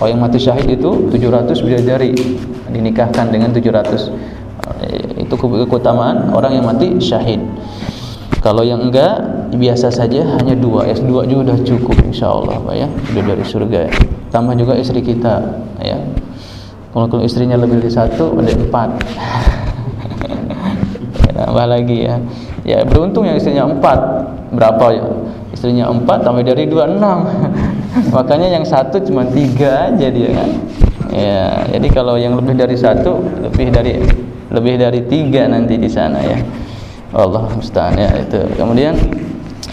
Kalau yang mati syahid itu 700 bidadari dinikahkan dengan 700. Itu keutamaan orang yang mati syahid. Kalau yang enggak biasa saja hanya dua, ya dua juga sudah cukup insya Allah, Pak ya, sudah dari surga. Ya. Tambah juga istri kita, ya, kalau istrinya lebih dari satu ada empat. Tambah lagi ya. Ya beruntung yang istrinya empat. Berapa ya? Istrinya empat tambah dari dua enam. Makanya yang satu cuma tiga aja dia kan? Ya jadi kalau yang lebih dari satu lebih dari lebih dari tiga nanti di sana ya. Allah musta'an ya itu. Kemudian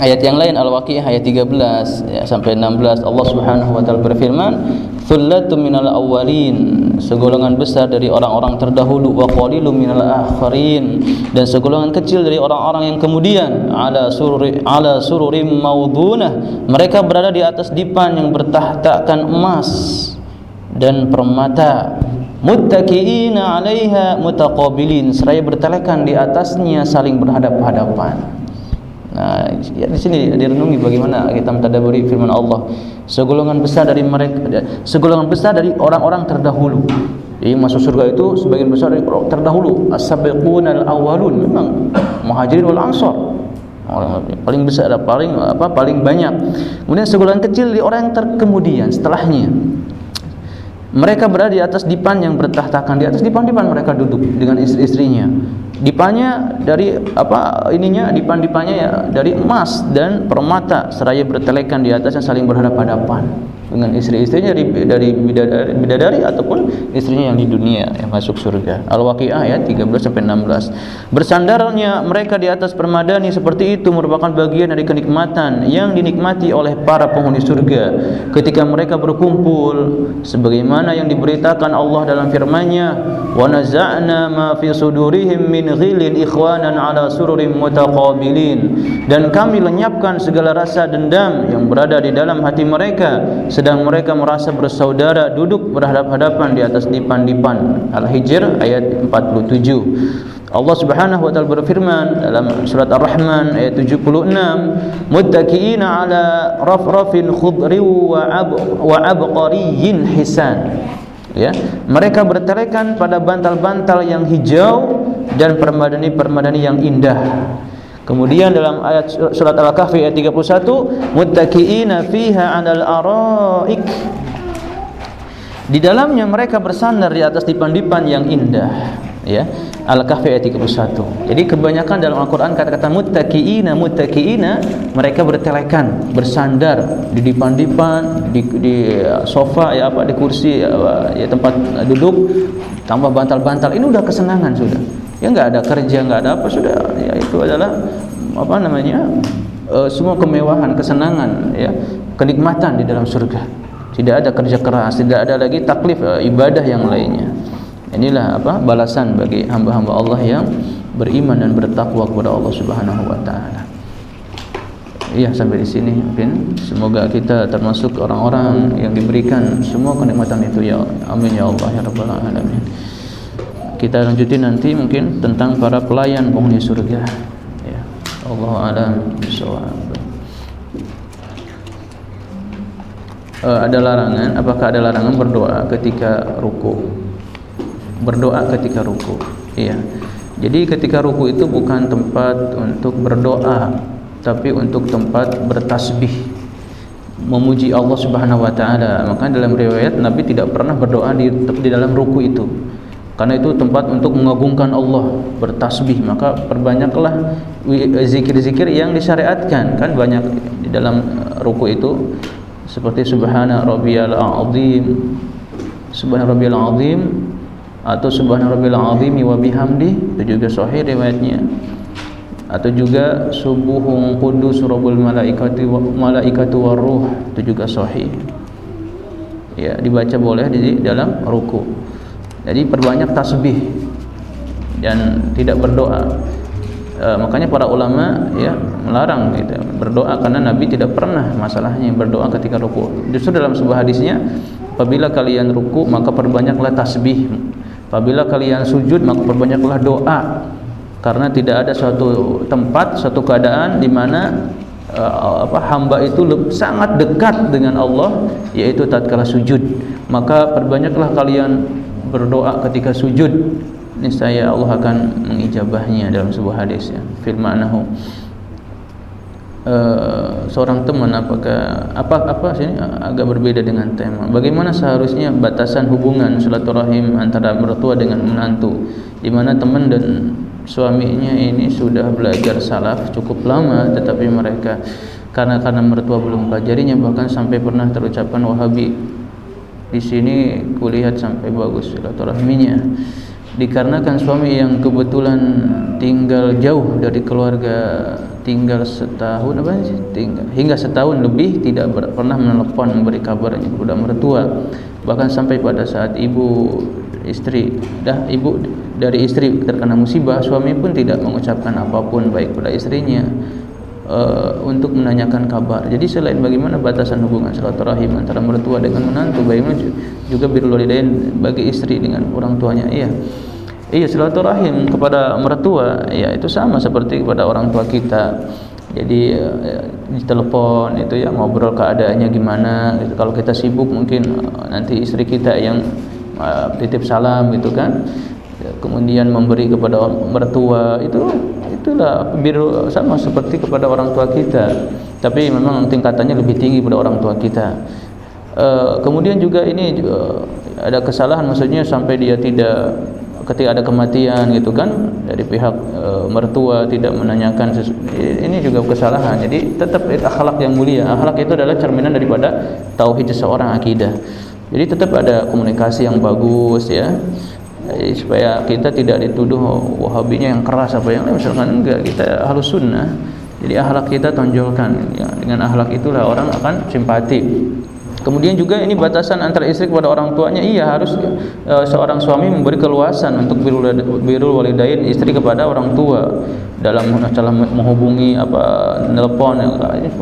ayat yang lain Al-Waqiah ayat 13 ya, sampai 16 Allah Subhanahu wa taala berfirman thullatun minal awwalin. Segolongan besar dari orang-orang terdahulu wa qalilun minal akhirin dan segolongan kecil dari orang-orang yang kemudian ala sururi ala sururim maudunah. Mereka berada di atas dipan yang bertahtakan emas dan permata. Muttaqiina 'alaiha mutaqabilin. Seraya bertelekan di atasnya saling berhadap-hadapan Nah, ya di sini direnungi bagaimana kita mentadaburi firman Allah. Segolongan besar dari mereka, segolongan besar dari orang-orang terdahulu. Jadi masuk surga itu sebagian besar dari orang terdahulu. As-sabiqun al-awwalun memang muhajirin wal ansar. Orang paling besar, paling apa paling banyak. Kemudian segolongan kecil dari orang yang terkemudian setelahnya. Mereka berada di atas dipan yang bertahtakan di atas dipan-dipan mereka duduk dengan istri-istrinya dipannya dari apa ininya dipan-dipannya ya dari emas dan permata. Seraya bertelekan di atasnya saling berhadapan-hadapan dengan istri-istrinya dari dari bidadari, bidadari ataupun istrinya yang di dunia yang masuk surga. Al-Waqiah ayat 13 sampai 16. Bersandarnya mereka di atas permadani seperti itu merupakan bagian dari kenikmatan yang dinikmati oleh para penghuni surga ketika mereka berkumpul sebagaimana yang diberitakan Allah dalam firman-Nya wa naza'na ma fi sudurihim min ghillin ikhwanan ala sururin mutaqabilin dan kami lenyapkan segala rasa dendam yang berada di dalam hati mereka sedang mereka merasa bersaudara duduk berhadap-hadapan di atas dipan-dipan. Al-Hijr ayat 47 Allah Subhanahu wa taala berfirman dalam surat Ar-Rahman ayat 76 muttaqiina ala rafrafin khudri wa ab wa abqariyyin hisan. Ya mereka bertelekan pada bantal-bantal yang hijau dan permadani-permadani yang indah Kemudian dalam ayat surat Al-Kahfi ayat 31, muttaqiina fiha 'alal araik. Di dalamnya mereka bersandar di atas dipan-dipan yang indah, ya. Al-Kahfi ayat 31. Jadi kebanyakan dalam Al-Qur'an kata-kata muttaqiina muttaqiina mereka bertelekan, bersandar di dipan-dipan, di, di sofa ya apa di kursi ya, ya tempat duduk tambah bantal-bantal. Ini udah kesenangan sudah ya nggak ada kerja nggak ada apa sudah. Ya itu adalah apa namanya e, semua kemewahan kesenangan ya. Kenikmatan di dalam surga. Tidak ada kerja keras tidak ada lagi taklif e, ibadah yang lainnya. Inilah apa balasan bagi hamba-hamba Allah yang beriman dan bertakwa kepada Allah Subhanahu wa taala. Iya sampai di sini mungkin. Semoga kita termasuk orang-orang yang diberikan semua kenikmatan itu ya. Amin ya Allah ya rabbal alamin kita lanjutin nanti mungkin tentang para pelayan penghuni surga. Ya Allah alam uh, ada larangan apakah ada larangan berdoa ketika ruku? Berdoa ketika ruku iya. Jadi ketika ruku itu bukan tempat untuk berdoa tapi untuk tempat bertasbih memuji Allah Subhanahu wa taala. Maka dalam riwayat Nabi tidak pernah berdoa di, di dalam ruku itu karena itu tempat untuk mengagungkan Allah bertasbih maka perbanyaklah zikir-zikir yang disyariatkan kan? Banyak di dalam uh, ruku itu seperti subhana rabbiyal azim subhana rabbiyal azim atau subhana rabbiyal azim wa bihamdi itu juga sahih riwayatnya. Atau juga subuhun qudus rabbul malaikati wa malaikatu waruh itu juga sahih. Ya dibaca boleh di dalam ruku jadi perbanyak tasbih dan tidak berdoa. E, makanya para ulama ya melarang gitu berdoa karena Nabi tidak pernah masalahnya berdoa ketika ruku. Justru dalam sebuah hadisnya, apabila kalian ruku maka perbanyaklah tasbih. Apabila kalian sujud maka perbanyaklah doa. Karena tidak ada suatu tempat, suatu keadaan di mana uh, apa hamba itu sangat dekat dengan Allah yaitu tatkala sujud. Maka perbanyaklah kalian berdoa ketika sujud niscaya Allah akan mengijabahnya dalam sebuah hadis ya. Fil ma'nahu. Uh, seorang teman apakah apa apa sini agak berbeda dengan tema. Bagaimana seharusnya batasan hubungan silaturahim antara mertua dengan menantu di mana teman dan suaminya ini sudah belajar salaf cukup lama tetapi mereka karena karena mertua belum pelajarinya bahkan sampai pernah terucapkan wahabi di sini kulihat sampai bagus silaturahminya. Dikarenakan suami yang kebetulan tinggal jauh dari keluarga tinggal setahun apa sih? Tinggal hingga setahun lebih tidak ber, pernah menelpon memberi kabarnya kepada mertua. Bahkan sampai pada saat ibu istri dah ibu dari istri terkena musibah suami pun tidak mengucapkan apa pun baik pada istrinya uh, untuk menanyakan kabar. Jadi selain bagaimana batasan hubungan silaturahim antara mertua dengan menantu, bagaimana juga birrul walidain bagi istri dengan orang tuanya. Iya. Iya silaturahim kepada mertua ya itu sama seperti kepada orang tua kita. Jadi uh, di telepon itu ya ngobrol keadaannya gimana gitu. Kalau kita sibuk mungkin uh, nanti istri kita yang uh, titip salam gitu kan. Kemudian memberi kepada mertua itu itulah biru sama seperti kepada orang tua kita. Tapi memang tingkatannya lebih tinggi pada orang tua kita. E, kemudian juga ini e, ada kesalahan maksudnya sampai dia tidak ketika ada kematian gitu kan dari pihak e, mertua tidak menanyakan ini juga kesalahan. Jadi tetap akhlak yang mulia. Akhlak itu adalah cerminan daripada tauhid seseorang akidah. Jadi tetap ada komunikasi yang bagus ya supaya kita tidak dituduh wahabinya yang keras apa yang lain. Misalkan enggak kita halus sunnah. Jadi akhlak kita tonjolkan. Ya, dengan akhlak itulah orang akan simpati Kemudian juga ini batasan antara istri kepada orang tuanya. Iya harus e, seorang suami memberi keluasan untuk birrul walidain istri kepada orang tua dalam dalam menghubungi apa telepon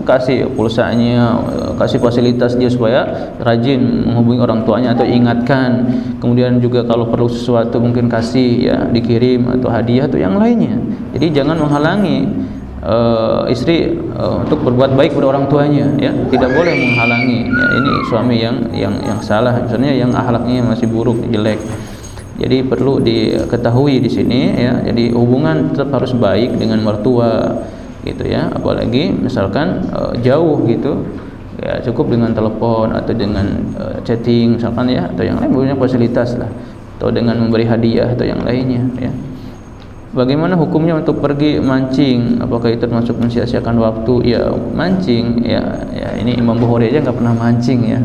kasih pulsanya kasih fasilitas dia supaya rajin menghubungi orang tuanya atau ingatkan. Kemudian juga kalau perlu sesuatu mungkin kasih ya dikirim atau hadiah atau yang lainnya. Jadi jangan menghalangi uh, istri uh, untuk berbuat baik kepada orang tuanya ya. Tidak boleh menghalangi ya. Ini suami yang yang yang salah. Misalnya yang akhlaknya masih buruk jelek. Jadi perlu diketahui di sini ya. Jadi hubungan tetap harus baik dengan mertua gitu ya. Apalagi misalkan uh, jauh gitu. Ya cukup dengan telepon atau dengan uh, chatting misalkan ya. Atau yang lain punya fasilitas lah. Atau dengan memberi hadiah atau yang lainnya ya Bagaimana hukumnya untuk pergi mancing? Apakah itu termasuk mensia-siakan waktu? Ya mancing ya, ya ini Imam Bukhari aja nggak pernah mancing ya.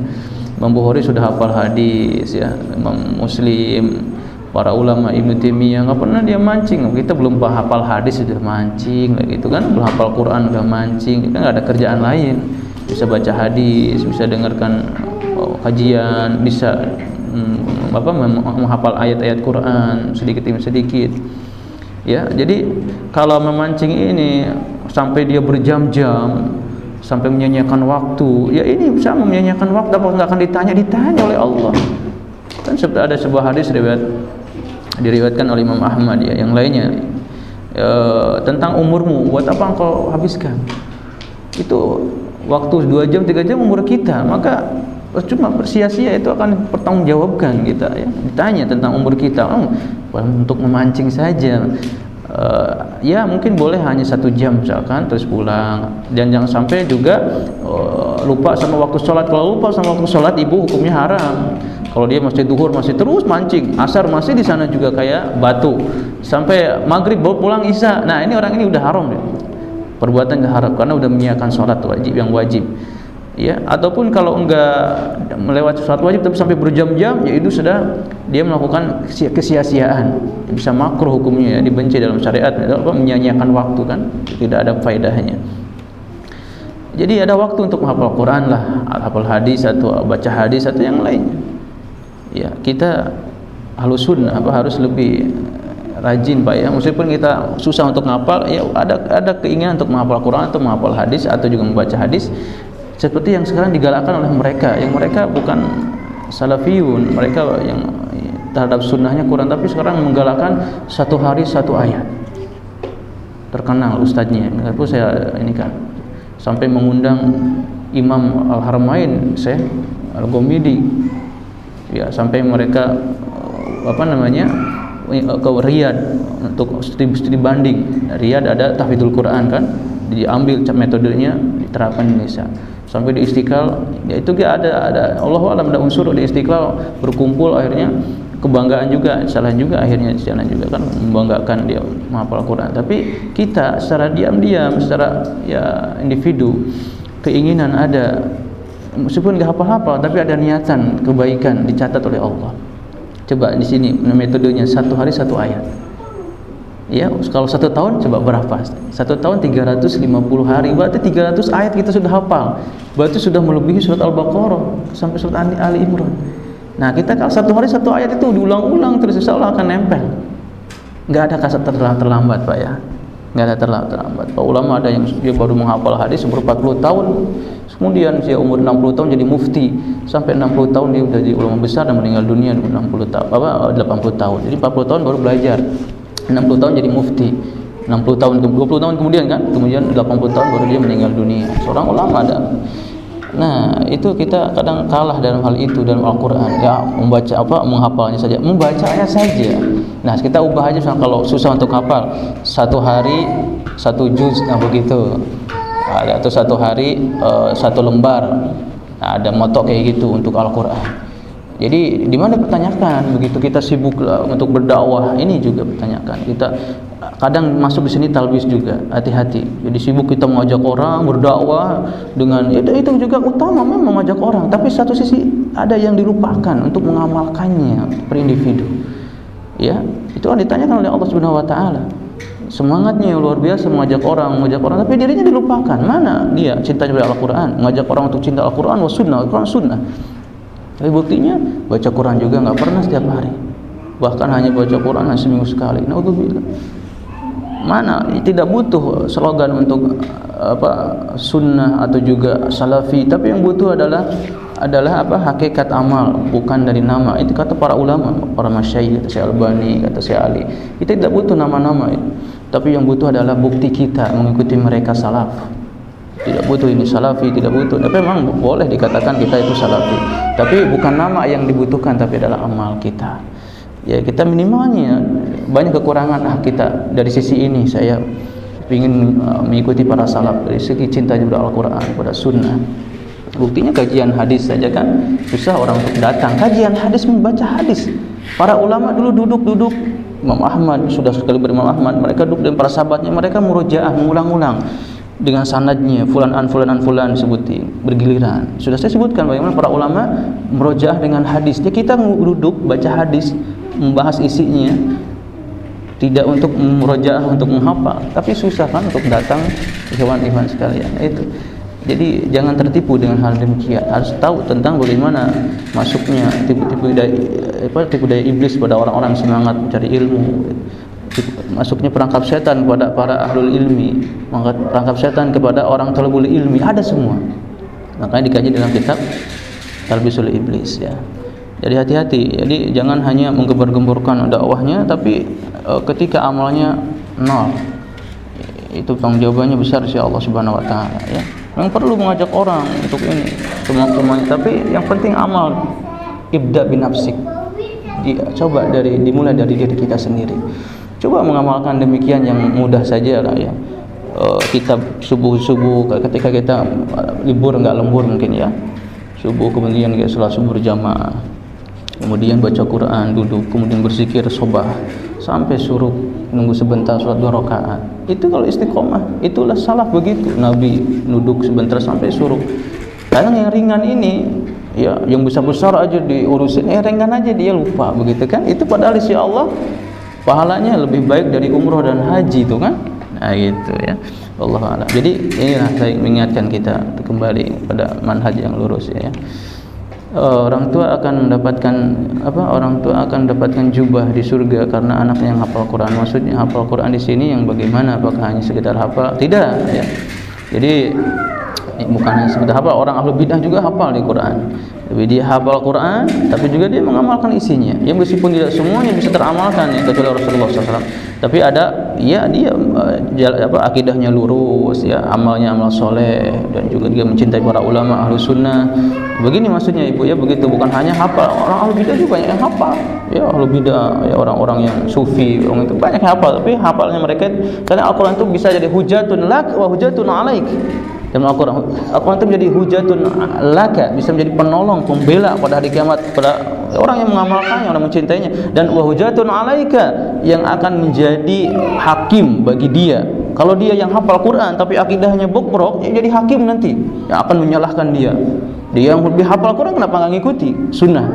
Imam Bukhari sudah hafal hadis ya, Imam Muslim, para ulama Ibnu Taimiyah nggak pernah dia mancing. Kita belum hafal hadis sudah mancing gitu kan, belum hafal Quran udah mancing. Kita nggak ada kerjaan lain. Bisa baca hadis, bisa dengarkan oh, kajian, bisa hmm, apa menghafal ayat-ayat Quran sedikit demi sedikit ya jadi kalau memancing ini sampai dia berjam-jam sampai menyanyiakan waktu ya ini bisa menyanyiakan waktu apa nggak akan ditanya ditanya oleh Allah. Kan ada sebuah hadis riwayat diriwayatkan oleh Imam Ahmad ya yang lainnya. E, tentang umurmu buat apa engkau habiskan? Itu waktu dua jam tiga jam umur kita maka cuma sia-sia itu akan pertanggungjawabkan kita ya. Ditanya tentang umur kita oh, untuk memancing saja uh, ya mungkin boleh hanya satu jam misalkan terus pulang. Dan jangan sampai juga uh, lupa sama waktu sholat. Kalau lupa sama waktu sholat ibu hukumnya haram. Kalau dia masih duhur masih terus mancing. Asar masih di sana juga kayak batu. Sampai maghrib baru pulang isya. Nah ini orang ini udah haram deh perbuatan haram karena udah menyiapkan sholat wajib yang wajib ya ataupun kalau enggak melewati sholat wajib tapi sampai berjam-jam ya itu sudah dia melakukan kesia-siaan. Bisa makruh hukumnya ya dibenci dalam syariat apa menyanyiakan waktu kan tidak ada faedahnya. Jadi ada waktu untuk menghafal Quran lah hafal hadis atau baca hadis atau yang lainnya ya kita halus sunnah apa harus lebih rajin Pak ya. Meskipun kita susah untuk menghafal ya ada ada keinginan untuk menghafal Quran atau menghafal hadis atau juga membaca hadis seperti yang sekarang digalakkan oleh mereka. Yang mereka bukan salafiyun mereka yang terhadap sunnahnya kurang tapi sekarang menggalakkan satu hari satu ayat. Terkenal ustadznya. Pun saya ini kan sampai mengundang Imam Al Haramain saya Al Gomidi ya sampai mereka apa namanya ke Riyadh untuk studi, studi banding. Riyadh ada tahfidzul Quran kan? Diambil metodenya diterapkan di Indonesia sampai di Istiqlal ya itu dia ada ada Allah alam ada unsur di Istiqlal berkumpul akhirnya. Kebanggaan juga salah juga akhirnya sana juga kan membanggakan dia menghafal Quran. Tapi kita secara diam-diam secara ya individu keinginan ada. Meskipun nggak hafal-hafal tapi ada niatan kebaikan dicatat oleh Allah. Coba di sini metodenya satu hari satu ayat ya kalau satu tahun coba berapa? Satu tahun 350 hari. Berarti 300 ayat kita sudah hafal. Berarti sudah melebihi surat al-baqarah sampai surat ali imran. Nah kita kalau satu hari satu ayat itu diulang-ulang terus insya Allah akan nempel. Nggak ada kata terlambat pak ya. Nggak ada terlambat. Pak ulama ada yang dia baru menghafal hadis umur 40 tahun. Kemudian dia umur 60 tahun jadi mufti. Sampai 60 tahun dia sudah jadi ulama besar dan meninggal dunia umur 60 tahun apa 80 tahun. Jadi 40 tahun baru belajar 60 tahun jadi mufti. 60 tahun 20 tahun kemudian kan? Kemudian 80 tahun baru dia meninggal dunia. Seorang ulama ada. Nah itu kita kadang kalah dalam hal itu dalam Al-Quran. Ya membaca apa? Menghafalnya saja. Membacanya saja. Nah kita ubah aja kalau susah untuk hafal satu hari satu juz nah begitu. Ada atau satu hari uh, satu lembar. Nah, ada moto kayak gitu untuk Al-Quran Jadi di mana pertanyakan? Begitu kita sibuk untuk berdakwah ini juga pertanyakan. Kita kadang masuk di sini talbis juga hati-hati. Jadi sibuk kita mengajak orang berdakwah dengan itu itu juga utama memang mengajak orang. Tapi satu sisi ada yang dilupakan untuk mengamalkannya per individu. Ya itu kan ditanyakan oleh Allah Subhanahu wa taala. Semangatnya luar biasa mengajak orang mengajak orang tapi dirinya dilupakan. Mana dia cinta kepada Al-Qur'an? Mengajak orang untuk cinta Al-Qur'an wa sunnah. Al-Qur'an sunnah tapi buktinya baca Quran juga nggak pernah setiap hari. Bahkan hanya baca Quran hanya seminggu sekali. Naudzubillah. Mana tidak butuh slogan untuk apa sunnah atau juga salafi. Tapi yang butuh adalah adalah apa hakikat amal bukan dari nama. Itu kata para ulama para masyayikh kata Syekh Albani kata Syekh Ali. Kita tidak butuh nama-nama. Tapi yang butuh adalah bukti kita mengikuti mereka salaf tidak butuh ini salafi tidak butuh. Tapi memang boleh dikatakan kita itu salafi. Tapi bukan nama yang dibutuhkan tapi adalah amal kita. Ya kita minimalnya banyak kekurangan ah kita dari sisi ini. Saya ingin uh, mengikuti para salaf dari segi cinta kepada Al-Quran kepada Sunnah. Buktinya kajian hadis saja kan susah orang untuk datang. Kajian hadis membaca hadis. Para ulama dulu duduk-duduk. Imam Ahmad sudah sekali berimam Ahmad. Mereka duduk dengan para sahabatnya mereka murojaah mengulang-ulang dengan sanadnya fulan an fulan an fulan sebutin bergiliran. Sudah saya sebutkan bagaimana para ulama merojaah dengan hadis jadi kita duduk baca hadis membahas isinya tidak untuk merojaah untuk menghafal tapi susah kan untuk datang hewan iman sekalian. Itu. Jadi jangan tertipu dengan hal demikian. Harus tahu tentang bagaimana masuknya tipu-tipu daya tipu daya iblis pada orang-orang semangat mencari ilmu masuknya perangkap setan kepada para ahlul ilmi perangkap setan kepada orang talabul ilmi ada semua makanya dikaji dalam kitab Talbisul Iblis ya jadi hati-hati. Jadi jangan hanya menggembar-gemborkan dakwahnya tapi e, ketika amalnya nol. Itu tanggung jawabannya besar si Allah Subhanahu wa taala ya. Yang perlu mengajak orang untuk ini semuanya tapi yang penting amal ibda bin nafsik. Di, coba dari dimulai dari diri kita sendiri. Coba mengamalkan demikian yang mudah saja lah ya. E, kita subuh-subuh ketika kita libur enggak lembur mungkin ya. Subuh kemudian kita sholat subuh berjamaah. Kemudian baca Quran duduk kemudian berzikir sobah. Sampai suruh nunggu sebentar sholat dua rakaat. Itu kalau istiqomah itulah salah begitu. Nabi duduk sebentar sampai suruh. Kadang yang ringan ini ya yang besar-besar aja diurusin. Eh ringan aja dia lupa begitu kan? Itu padahal insya Allah pahalanya lebih baik dari umroh dan haji itu kan? Nah gitu ya. Allah Allah jadi inilah saya mengingatkan kita kembali pada manhaj yang lurus ya. Oh, orang tua akan mendapatkan apa orang tua akan mendapatkan jubah di surga karena anaknya yang hafal Quran. Maksudnya hafal Quran di sini yang bagaimana? Apakah hanya sekedar hafal? Tidak ya. Jadi bukan sekedar hafal orang ahlu bidah juga hafal di Quran. Tapi dia hafal Quran tapi juga dia mengamalkan isinya. Yang meskipun tidak semuanya bisa teramalkan ya kecuali Rasulullah SAW tapi ada ya dia uh, apa akidahnya lurus ya amalnya amal soleh dan juga dia mencintai para ulama ahlu sunnah. Begini maksudnya ibu ya begitu. Bukan hanya hafal orang ahlu bidah juga banyak yang hafal. Ya ahlu bidah ya orang-orang yang sufi orang itu banyak yang hafal. Tapi hafalnya mereka karena Al-Quran itu bisa jadi hujatun lak wa hujatun alaik dalam Al-Quran. Al-Quran itu menjadi hujatun laka bisa menjadi penolong pembela pada hari kiamat pada orang yang mengamalkannya orang mencintainya. Dan wahujatun alaika yang akan menjadi hakim bagi dia. Kalau dia yang hafal Quran tapi akidahnya bokrok ya jadi hakim nanti. Yang akan menyalahkan dia. Dia yang lebih hafal Quran kenapa nggak ngikuti? Sunnah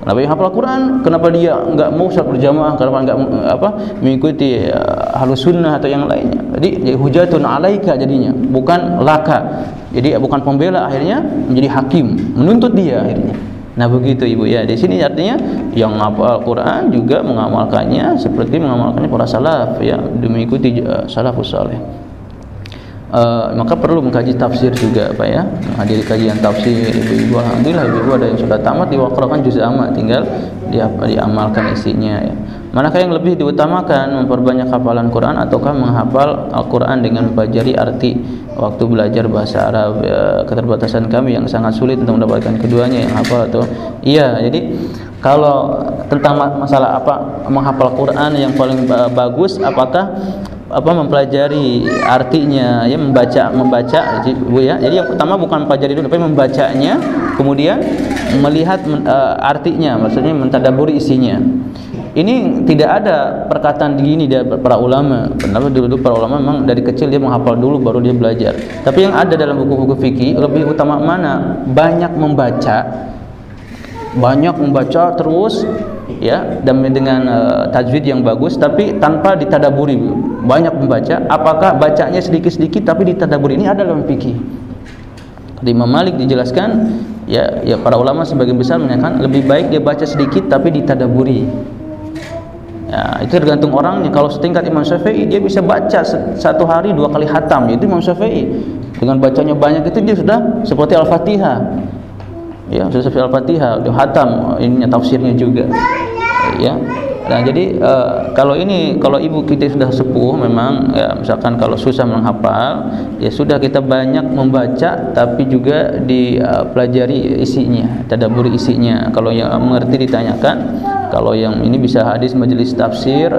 Kenapa yang hafal Quran? Kenapa dia enggak mau sholat berjamaah? Kenapa enggak apa mengikuti halus sunnah atau yang lainnya? Jadi jadi hujatun alaika jadinya, bukan laka. Jadi bukan pembela akhirnya menjadi hakim, menuntut dia akhirnya. Nah begitu ibu ya. Di sini artinya yang hafal Quran juga mengamalkannya seperti mengamalkannya para salaf ya mengikuti uh, salafus saleh. Uh, maka perlu mengkaji tafsir juga Pak ya. Menghadiri kajian tafsir ibu-ibu. Alhamdulillah ibu-ibu ada yang sudah tamat diwakilkan juz amat tinggal dia diamalkan isinya ya. Manakah yang lebih diutamakan memperbanyak hafalan Quran ataukah menghafal Al-Quran dengan mempelajari arti? Waktu belajar bahasa Arab ya, keterbatasan kami yang sangat sulit untuk mendapatkan keduanya yang hafal atau iya jadi kalau tentang masalah apa menghafal Quran yang paling bagus apakah apa mempelajari artinya ya membaca membaca Bu ya. Jadi yang pertama bukan mempelajari dulu tapi membacanya, kemudian melihat uh, artinya, maksudnya mentadaburi isinya. Ini tidak ada perkataan begini dari para ulama. Kenapa dulu, dulu para ulama memang dari kecil dia menghafal dulu baru dia belajar. Tapi yang ada dalam buku-buku fikih lebih utama mana? Banyak membaca, banyak membaca terus ya dan dengan uh, tajwid yang bagus tapi tanpa ditadaburi. Banyak membaca apakah bacanya sedikit-sedikit tapi ditadaburi? Ini ada dalam fikih. Di Imam Malik dijelaskan ya ya para ulama sebagian besar menyatakan lebih baik dia baca sedikit tapi ditadaburi. Ya itu tergantung orangnya. Kalau setingkat Imam Syafi'i dia bisa baca satu hari dua kali hatam itu Imam Syafi'i. Dengan bacanya banyak itu dia sudah seperti Al-Fatihah ya sudah seperti Al-Fatihah udah hatam ininya tafsirnya juga. Ya. Nah jadi uh, kalau ini kalau ibu kita sudah sepuh memang ya misalkan kalau susah menghafal ya sudah kita banyak membaca tapi juga dipelajari isinya tadaburi isinya. Kalau yang mengerti ditanyakan kalau yang ini bisa hadis majelis tafsir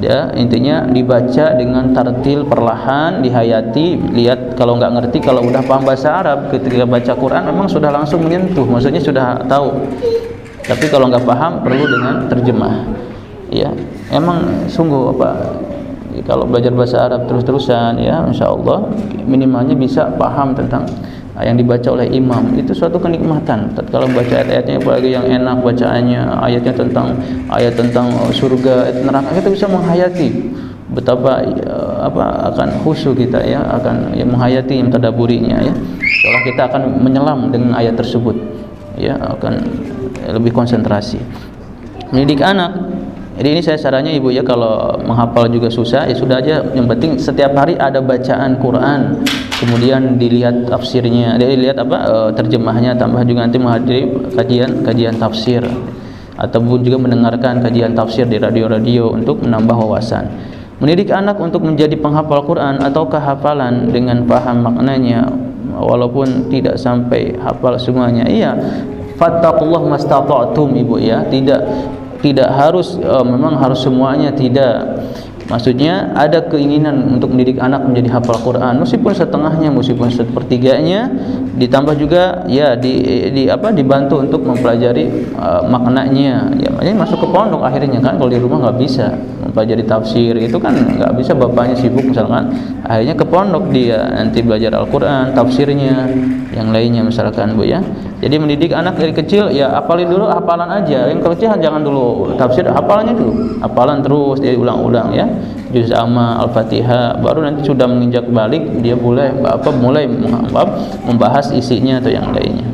ya intinya dibaca dengan tartil perlahan dihayati lihat kalau nggak ngerti kalau udah paham bahasa Arab ketika baca Quran memang sudah langsung menyentuh maksudnya sudah tahu. Tapi kalau nggak paham perlu dengan terjemah. Ya emang sungguh apa kalau belajar bahasa Arab terus-terusan ya insya Allah minimalnya bisa paham tentang yang dibaca oleh imam itu suatu kenikmatan. Kalau baca ayat-ayatnya apalagi yang enak bacaannya ayatnya tentang ayat tentang surga neraka kita bisa menghayati betapa ya, apa akan khusyuk kita ya akan ya, menghayati yang tadaburinya ya. Seolah kita akan menyelam dengan ayat tersebut ya akan lebih konsentrasi. Mendidik anak jadi ini saya sarannya ibu ya kalau menghafal juga susah ya sudah aja. Yang penting setiap hari ada bacaan Quran kemudian dilihat tafsirnya dilihat apa e, terjemahnya tambah juga nanti menghadiri kajian kajian tafsir ataupun juga mendengarkan kajian tafsir di radio-radio untuk menambah wawasan. Mendidik anak untuk menjadi penghafal Quran atau kehafalan dengan paham maknanya walaupun tidak sampai hafal semuanya. Iya fattaqullah mastata'tum ibu ya. Tidak tidak harus uh, memang harus semuanya tidak. Maksudnya ada keinginan untuk mendidik anak menjadi hafal Quran. Meskipun setengahnya meskipun sepertiganya ditambah juga ya di, di apa dibantu untuk mempelajari uh, maknanya. Ya makanya masuk ke pondok akhirnya kan kalau di rumah nggak bisa mempelajari tafsir. Itu kan nggak bisa bapaknya sibuk misalkan. Akhirnya ke pondok dia nanti belajar Al-Quran tafsirnya yang lainnya misalkan bu ya jadi mendidik anak dari kecil ya hafalin dulu hafalan aja. Yang kecil jangan dulu tafsir hafalannya dulu. Hafalan terus dia ulang-ulang ya. Juz amma Al-Fatihah baru nanti sudah menginjak balik dia boleh apa mulai membahas isinya atau yang lainnya.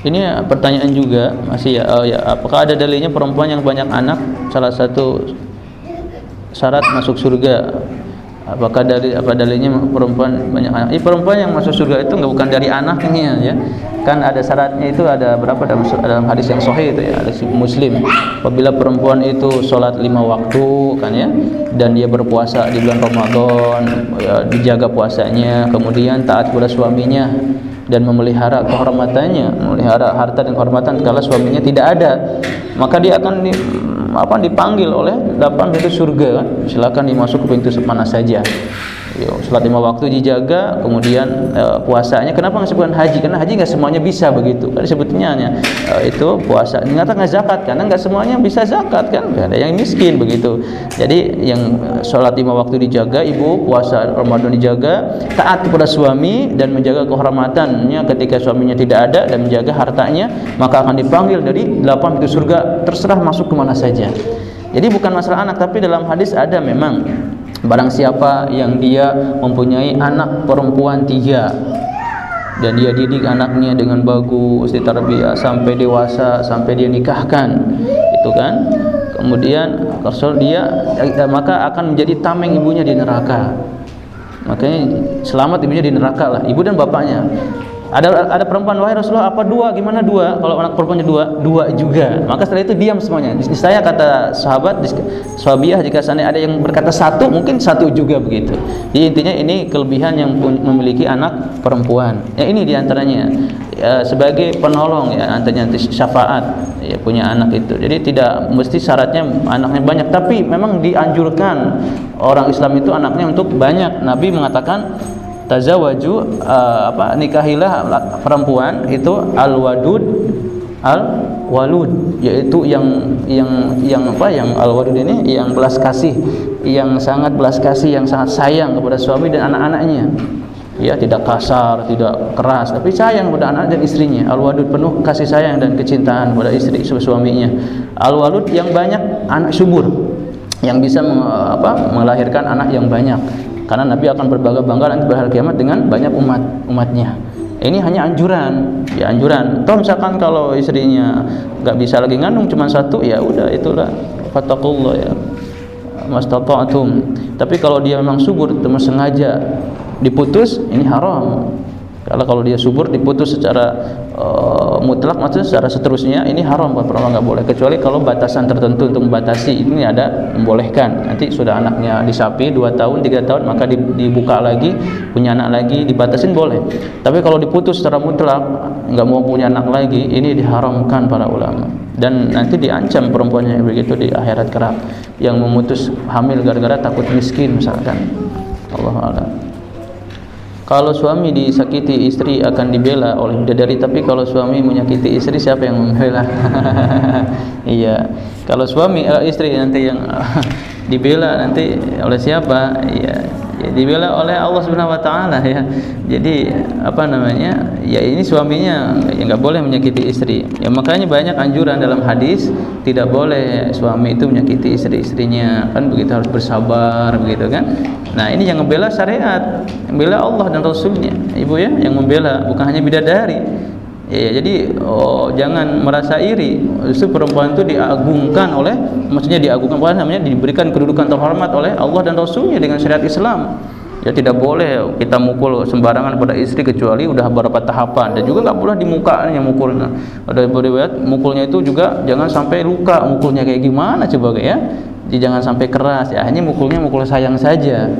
Ini pertanyaan juga masih ya, oh ya apakah ada dalilnya perempuan yang banyak anak salah satu syarat masuk surga apakah dari apa dalilnya perempuan banyak anak? Ini perempuan yang masuk surga itu nggak bukan dari anaknya ya. Kan ada syaratnya itu ada berapa dalam dalam hadis yang sahih itu ya, hadis Muslim. Apabila perempuan itu sholat lima waktu kan ya dan dia berpuasa di bulan Ramadan, ya, dijaga puasanya, kemudian taat kepada suaminya dan memelihara kehormatannya, memelihara harta dan kehormatan kalau suaminya tidak ada, maka dia akan di, apa dipanggil oleh delapan pintu surga kan. Silakan dimasuk ke pintu mana saja Yo, sholat lima waktu dijaga, kemudian e, puasanya. Kenapa nggak sebutkan haji? Karena haji nggak semuanya bisa begitu. Kan sebetulnya e, itu puasa. Nggak zakat karena nggak semuanya bisa zakat kan. Gak ada yang miskin begitu. Jadi yang sholat lima waktu dijaga, ibu puasa Ramadan dijaga, taat kepada suami dan menjaga kehormatannya ketika suaminya tidak ada dan menjaga hartanya, maka akan dipanggil dari delapan pintu surga terserah masuk ke mana saja. Jadi bukan masalah anak, tapi dalam hadis ada memang Barang siapa yang dia mempunyai anak perempuan tiga dan dia didik anaknya dengan bagus ditarbiyah sampai dewasa sampai dia nikahkan itu kan? Kemudian kalau dia eh, maka akan menjadi tameng ibunya di neraka. Makanya selamat ibunya di neraka lah ibu dan bapaknya ada ada perempuan wahai Rasulullah apa dua? Gimana dua? Kalau anak perempuannya dua dua juga. Maka setelah itu diam semuanya. Saya kata sahabat sahabiah jika sana ada yang berkata satu mungkin satu juga begitu. Jadi intinya ini kelebihan yang memiliki anak perempuan. Ya ini di antaranya ya, sebagai penolong ya nantinya syafaat ya punya anak itu. Jadi tidak mesti syaratnya anaknya banyak tapi memang dianjurkan orang Islam itu anaknya untuk banyak. Nabi mengatakan tazawaju uh, apa nikahilah perempuan itu al wadud al walud yaitu yang yang yang apa yang al wadud ini yang belas kasih yang sangat belas kasih yang sangat sayang kepada suami dan anak-anaknya. Ya tidak kasar tidak keras tapi sayang kepada anak dan istrinya. Al wadud penuh kasih sayang dan kecintaan kepada istri suaminya. Al walud yang banyak anak subur yang bisa apa melahirkan anak yang banyak karena Nabi akan berbangga-bangga nanti pada kiamat dengan banyak umat umatnya. Ini hanya anjuran. Ya anjuran. Toh misalkan kalau istrinya nggak bisa lagi ngandung cuma satu ya udah itulah. Fatakullah ya. Mastata'tum. Tapi kalau dia memang subur teman sengaja diputus ini haram kalau kalau dia subur diputus secara uh, mutlak maksudnya secara seterusnya ini haram buat perempuan nggak boleh. Kecuali kalau batasan tertentu untuk membatasi ini ada membolehkan. Nanti sudah anaknya disapi 2 tahun 3 tahun maka dibuka lagi punya anak lagi dibatasin boleh. Tapi kalau diputus secara mutlak nggak mau punya anak lagi ini diharamkan para ulama. Dan nanti diancam perempuannya begitu di akhirat kerap yang memutus hamil gara-gara takut miskin misalkan. Allah Allah kalau suami disakiti istri akan dibela oleh bidadari tapi kalau suami menyakiti istri siapa yang membela? Iya kalau suami uh, istri nanti yang dibela nanti oleh siapa iya ya dibela oleh Allah Subhanahu wa taala ya. Jadi apa namanya? Ya ini suaminya ya nggak boleh menyakiti istri. Ya makanya banyak anjuran dalam hadis tidak boleh suami itu menyakiti istri-istrinya. Kan begitu harus bersabar begitu kan. Nah, ini yang membela syariat, membela Allah dan Rasulnya. Ibu ya, yang membela bukan hanya bidadari. Ya, jadi oh, jangan merasa iri. Justru perempuan itu diagungkan oleh, maksudnya diagungkan apa namanya diberikan kedudukan terhormat oleh Allah dan Rasulnya dengan syariat Islam. Ya tidak boleh kita mukul sembarangan pada istri kecuali udah beberapa tahapan dan juga nggak boleh di mukanya mukulnya. Ada riwayat mukulnya itu juga jangan sampai luka mukulnya kayak gimana coba ya. Jadi jangan sampai keras ya hanya mukulnya mukul sayang saja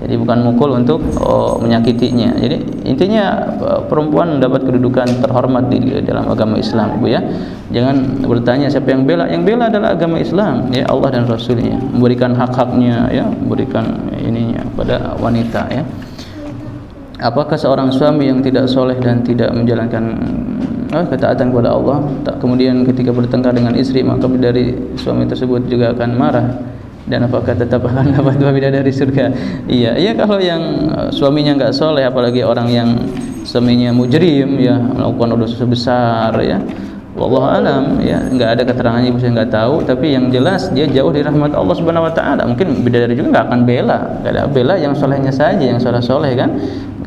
jadi bukan mukul untuk oh, menyakitinya. Jadi intinya eh, perempuan mendapat kedudukan terhormat di dalam agama Islam ibu ya. Jangan bertanya siapa yang bela. Yang bela adalah agama Islam ya Allah dan Rasulnya. Memberikan hak-haknya ya memberikan ininya pada wanita ya. Apakah seorang suami yang tidak soleh dan tidak menjalankan oh, ketaatan kepada Allah tak kemudian ketika bertengkar dengan istri maka dari suami tersebut juga akan marah dan apakah tetap akan dapat dua bidadari surga? Iya iya kalau yang uh, suaminya nggak soleh apalagi orang yang suaminya mujrim ya melakukan dosa besar ya. Wallah alam ya nggak ada keterangannya ibu saya nggak tahu. Tapi yang jelas dia jauh dari rahmat Allah subhanahu wa taala. Mungkin bidadari juga nggak akan bela. Nggak ada bela yang solehnya saja yang soleh soleh kan?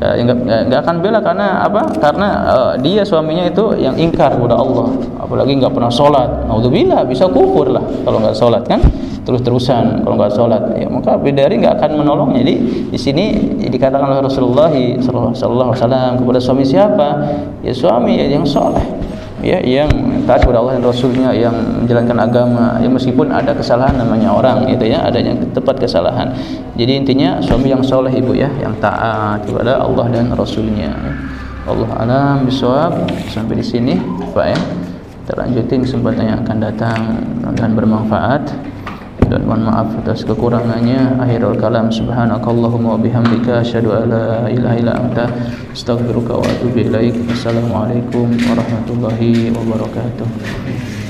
Nggak akan bela karena apa? Karena uh, dia suaminya itu yang ingkar kepada Allah. Apalagi nggak pernah sholat. Naudzubillah bisa kufur lah kalau nggak sholat kan terus-terusan kalau nggak sholat ya maka bidari nggak akan menolongnya. Jadi di sini dikatakan oleh Rasulullah Sallallahu Alaihi kepada suami siapa? Ya suami ya yang soleh. Ya yang taat kepada Allah dan Rasulnya yang menjalankan agama. Ya meskipun ada kesalahan namanya orang itu ya ada yang tepat kesalahan. Jadi intinya suami yang soleh ibu ya yang taat kepada Allah dan Rasulnya. Allah alam bisawab sampai di sini Pak ya. Kita lanjutin kesempatan yang akan datang. Dan bermanfaat dan mohon maaf atas kekurangannya. Akhirul kalam. Subhanakallahumma wa bihamdika. Asyhadu an la ilaha illa anta. Astaghfiruka wa atubu ilaik. Assalamualaikum warahmatullahi wabarakatuh